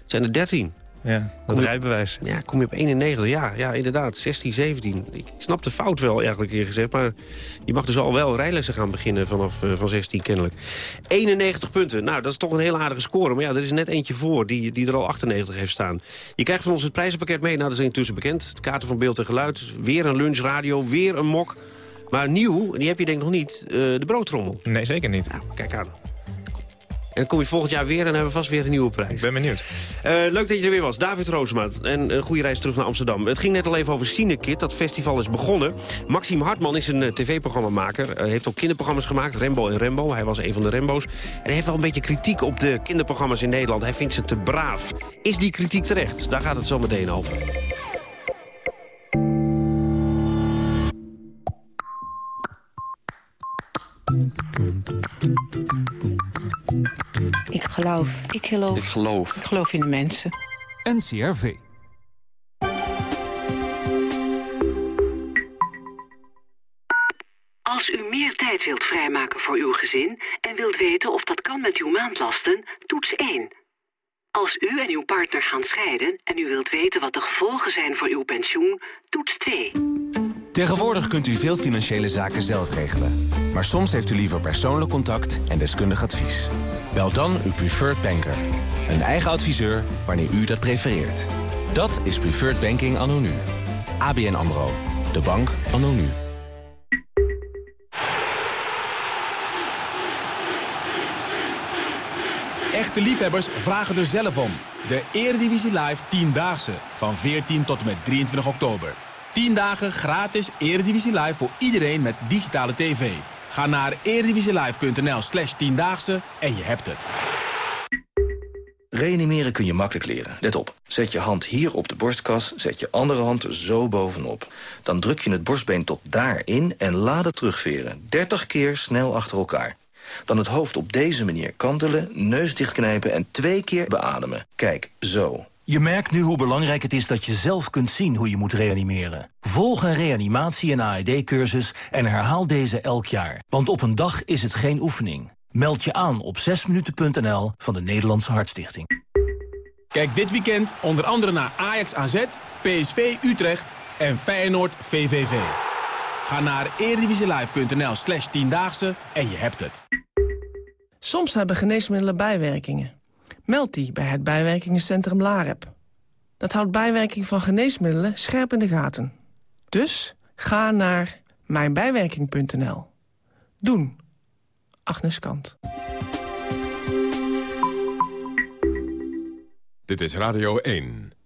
Het zijn er 13. Ja, dat je- rijbewijs. Ja, kom je op 91. Ja, ja, inderdaad. 16, 17. Ik snap de fout wel eigenlijk eerlijk gezegd. Maar je mag dus al wel rijlessen gaan beginnen vanaf eh, van 16 kennelijk. 91 punten. Nou, dat is toch een hele aardige score. Maar ja, er is net eentje voor die, die er al 98 heeft staan. Je krijgt van ons het prijzenpakket mee. Nou, dat is intussen bekend. De kaarten van beeld en geluid. Weer een lunchradio. Weer een mok. Maar nieuw, en die heb je denk ik nog niet, eh, de broodtrommel. Nee, zeker niet. Nou, kijk aan. En dan kom je volgend jaar weer en dan hebben we vast weer een nieuwe prijs. Ik ben benieuwd. Eh, leuk dat je er weer was. David Roosema. En een goede reis terug naar Amsterdam. Het ging net al even over Cinekit. Dat festival is begonnen. Maxime Hartman is een eh, tv-programmamaker. Hij heeft ook kinderprogramma's gemaakt. Rembo en Rembo. Hij was een van de Rembo's. En hij heeft wel een beetje kritiek op de kinderprogramma's in Nederland. Hij vindt ze te braaf. Is die kritiek terecht? Daar gaat het zo meteen over. Ik geloof. Ik geloof. Ik geloof. Ik geloof in de mensen. NCRV. Als u meer tijd wilt vrijmaken voor uw gezin en wilt weten of dat kan met uw maandlasten, toets 1. Als u en uw partner gaan scheiden en u wilt weten wat de gevolgen zijn voor uw pensioen, toets 2. Tegenwoordig kunt u veel financiële zaken zelf regelen. Maar soms heeft u liever persoonlijk contact en deskundig advies. Bel dan uw preferred banker. Een eigen adviseur wanneer u dat prefereert. Dat is Preferred Banking anno nu. ABN AMRO. De bank anno nu. Echte liefhebbers vragen er zelf om. De Eredivisie Live 10-daagse van 14 tot en met 23 oktober. 10 dagen gratis Eredivisie Live voor iedereen met digitale tv. Ga naar eredivisielive.nl slash 10-daagse en je hebt het. Reanimeren kun je makkelijk leren. Let op. Zet je hand hier op de borstkas, zet je andere hand zo bovenop. Dan druk je het borstbeen tot daarin en laat het terugveren. 30 keer snel achter elkaar. Dan het hoofd op deze manier kantelen, neus dichtknijpen en twee keer beademen. Kijk, zo. Je merkt nu hoe belangrijk het is dat je zelf kunt zien hoe je moet reanimeren. Volg een reanimatie- en AED-cursus en herhaal deze elk jaar. Want op een dag is het geen oefening. Meld je aan op 6minuten.nl van de Nederlandse Hartstichting. Kijk dit weekend onder andere naar Ajax AZ, PSV Utrecht en Feyenoord VVV. Ga naar eredivisielive.nl slash 10-daagse en je hebt het. Soms hebben geneesmiddelen bijwerkingen. Meld die bij het bijwerkingencentrum LAREP. Dat houdt bijwerking van geneesmiddelen scherp in de gaten. Dus ga naar mijnbijwerking.nl. Doen. Agnes Kant. Dit is Radio 1.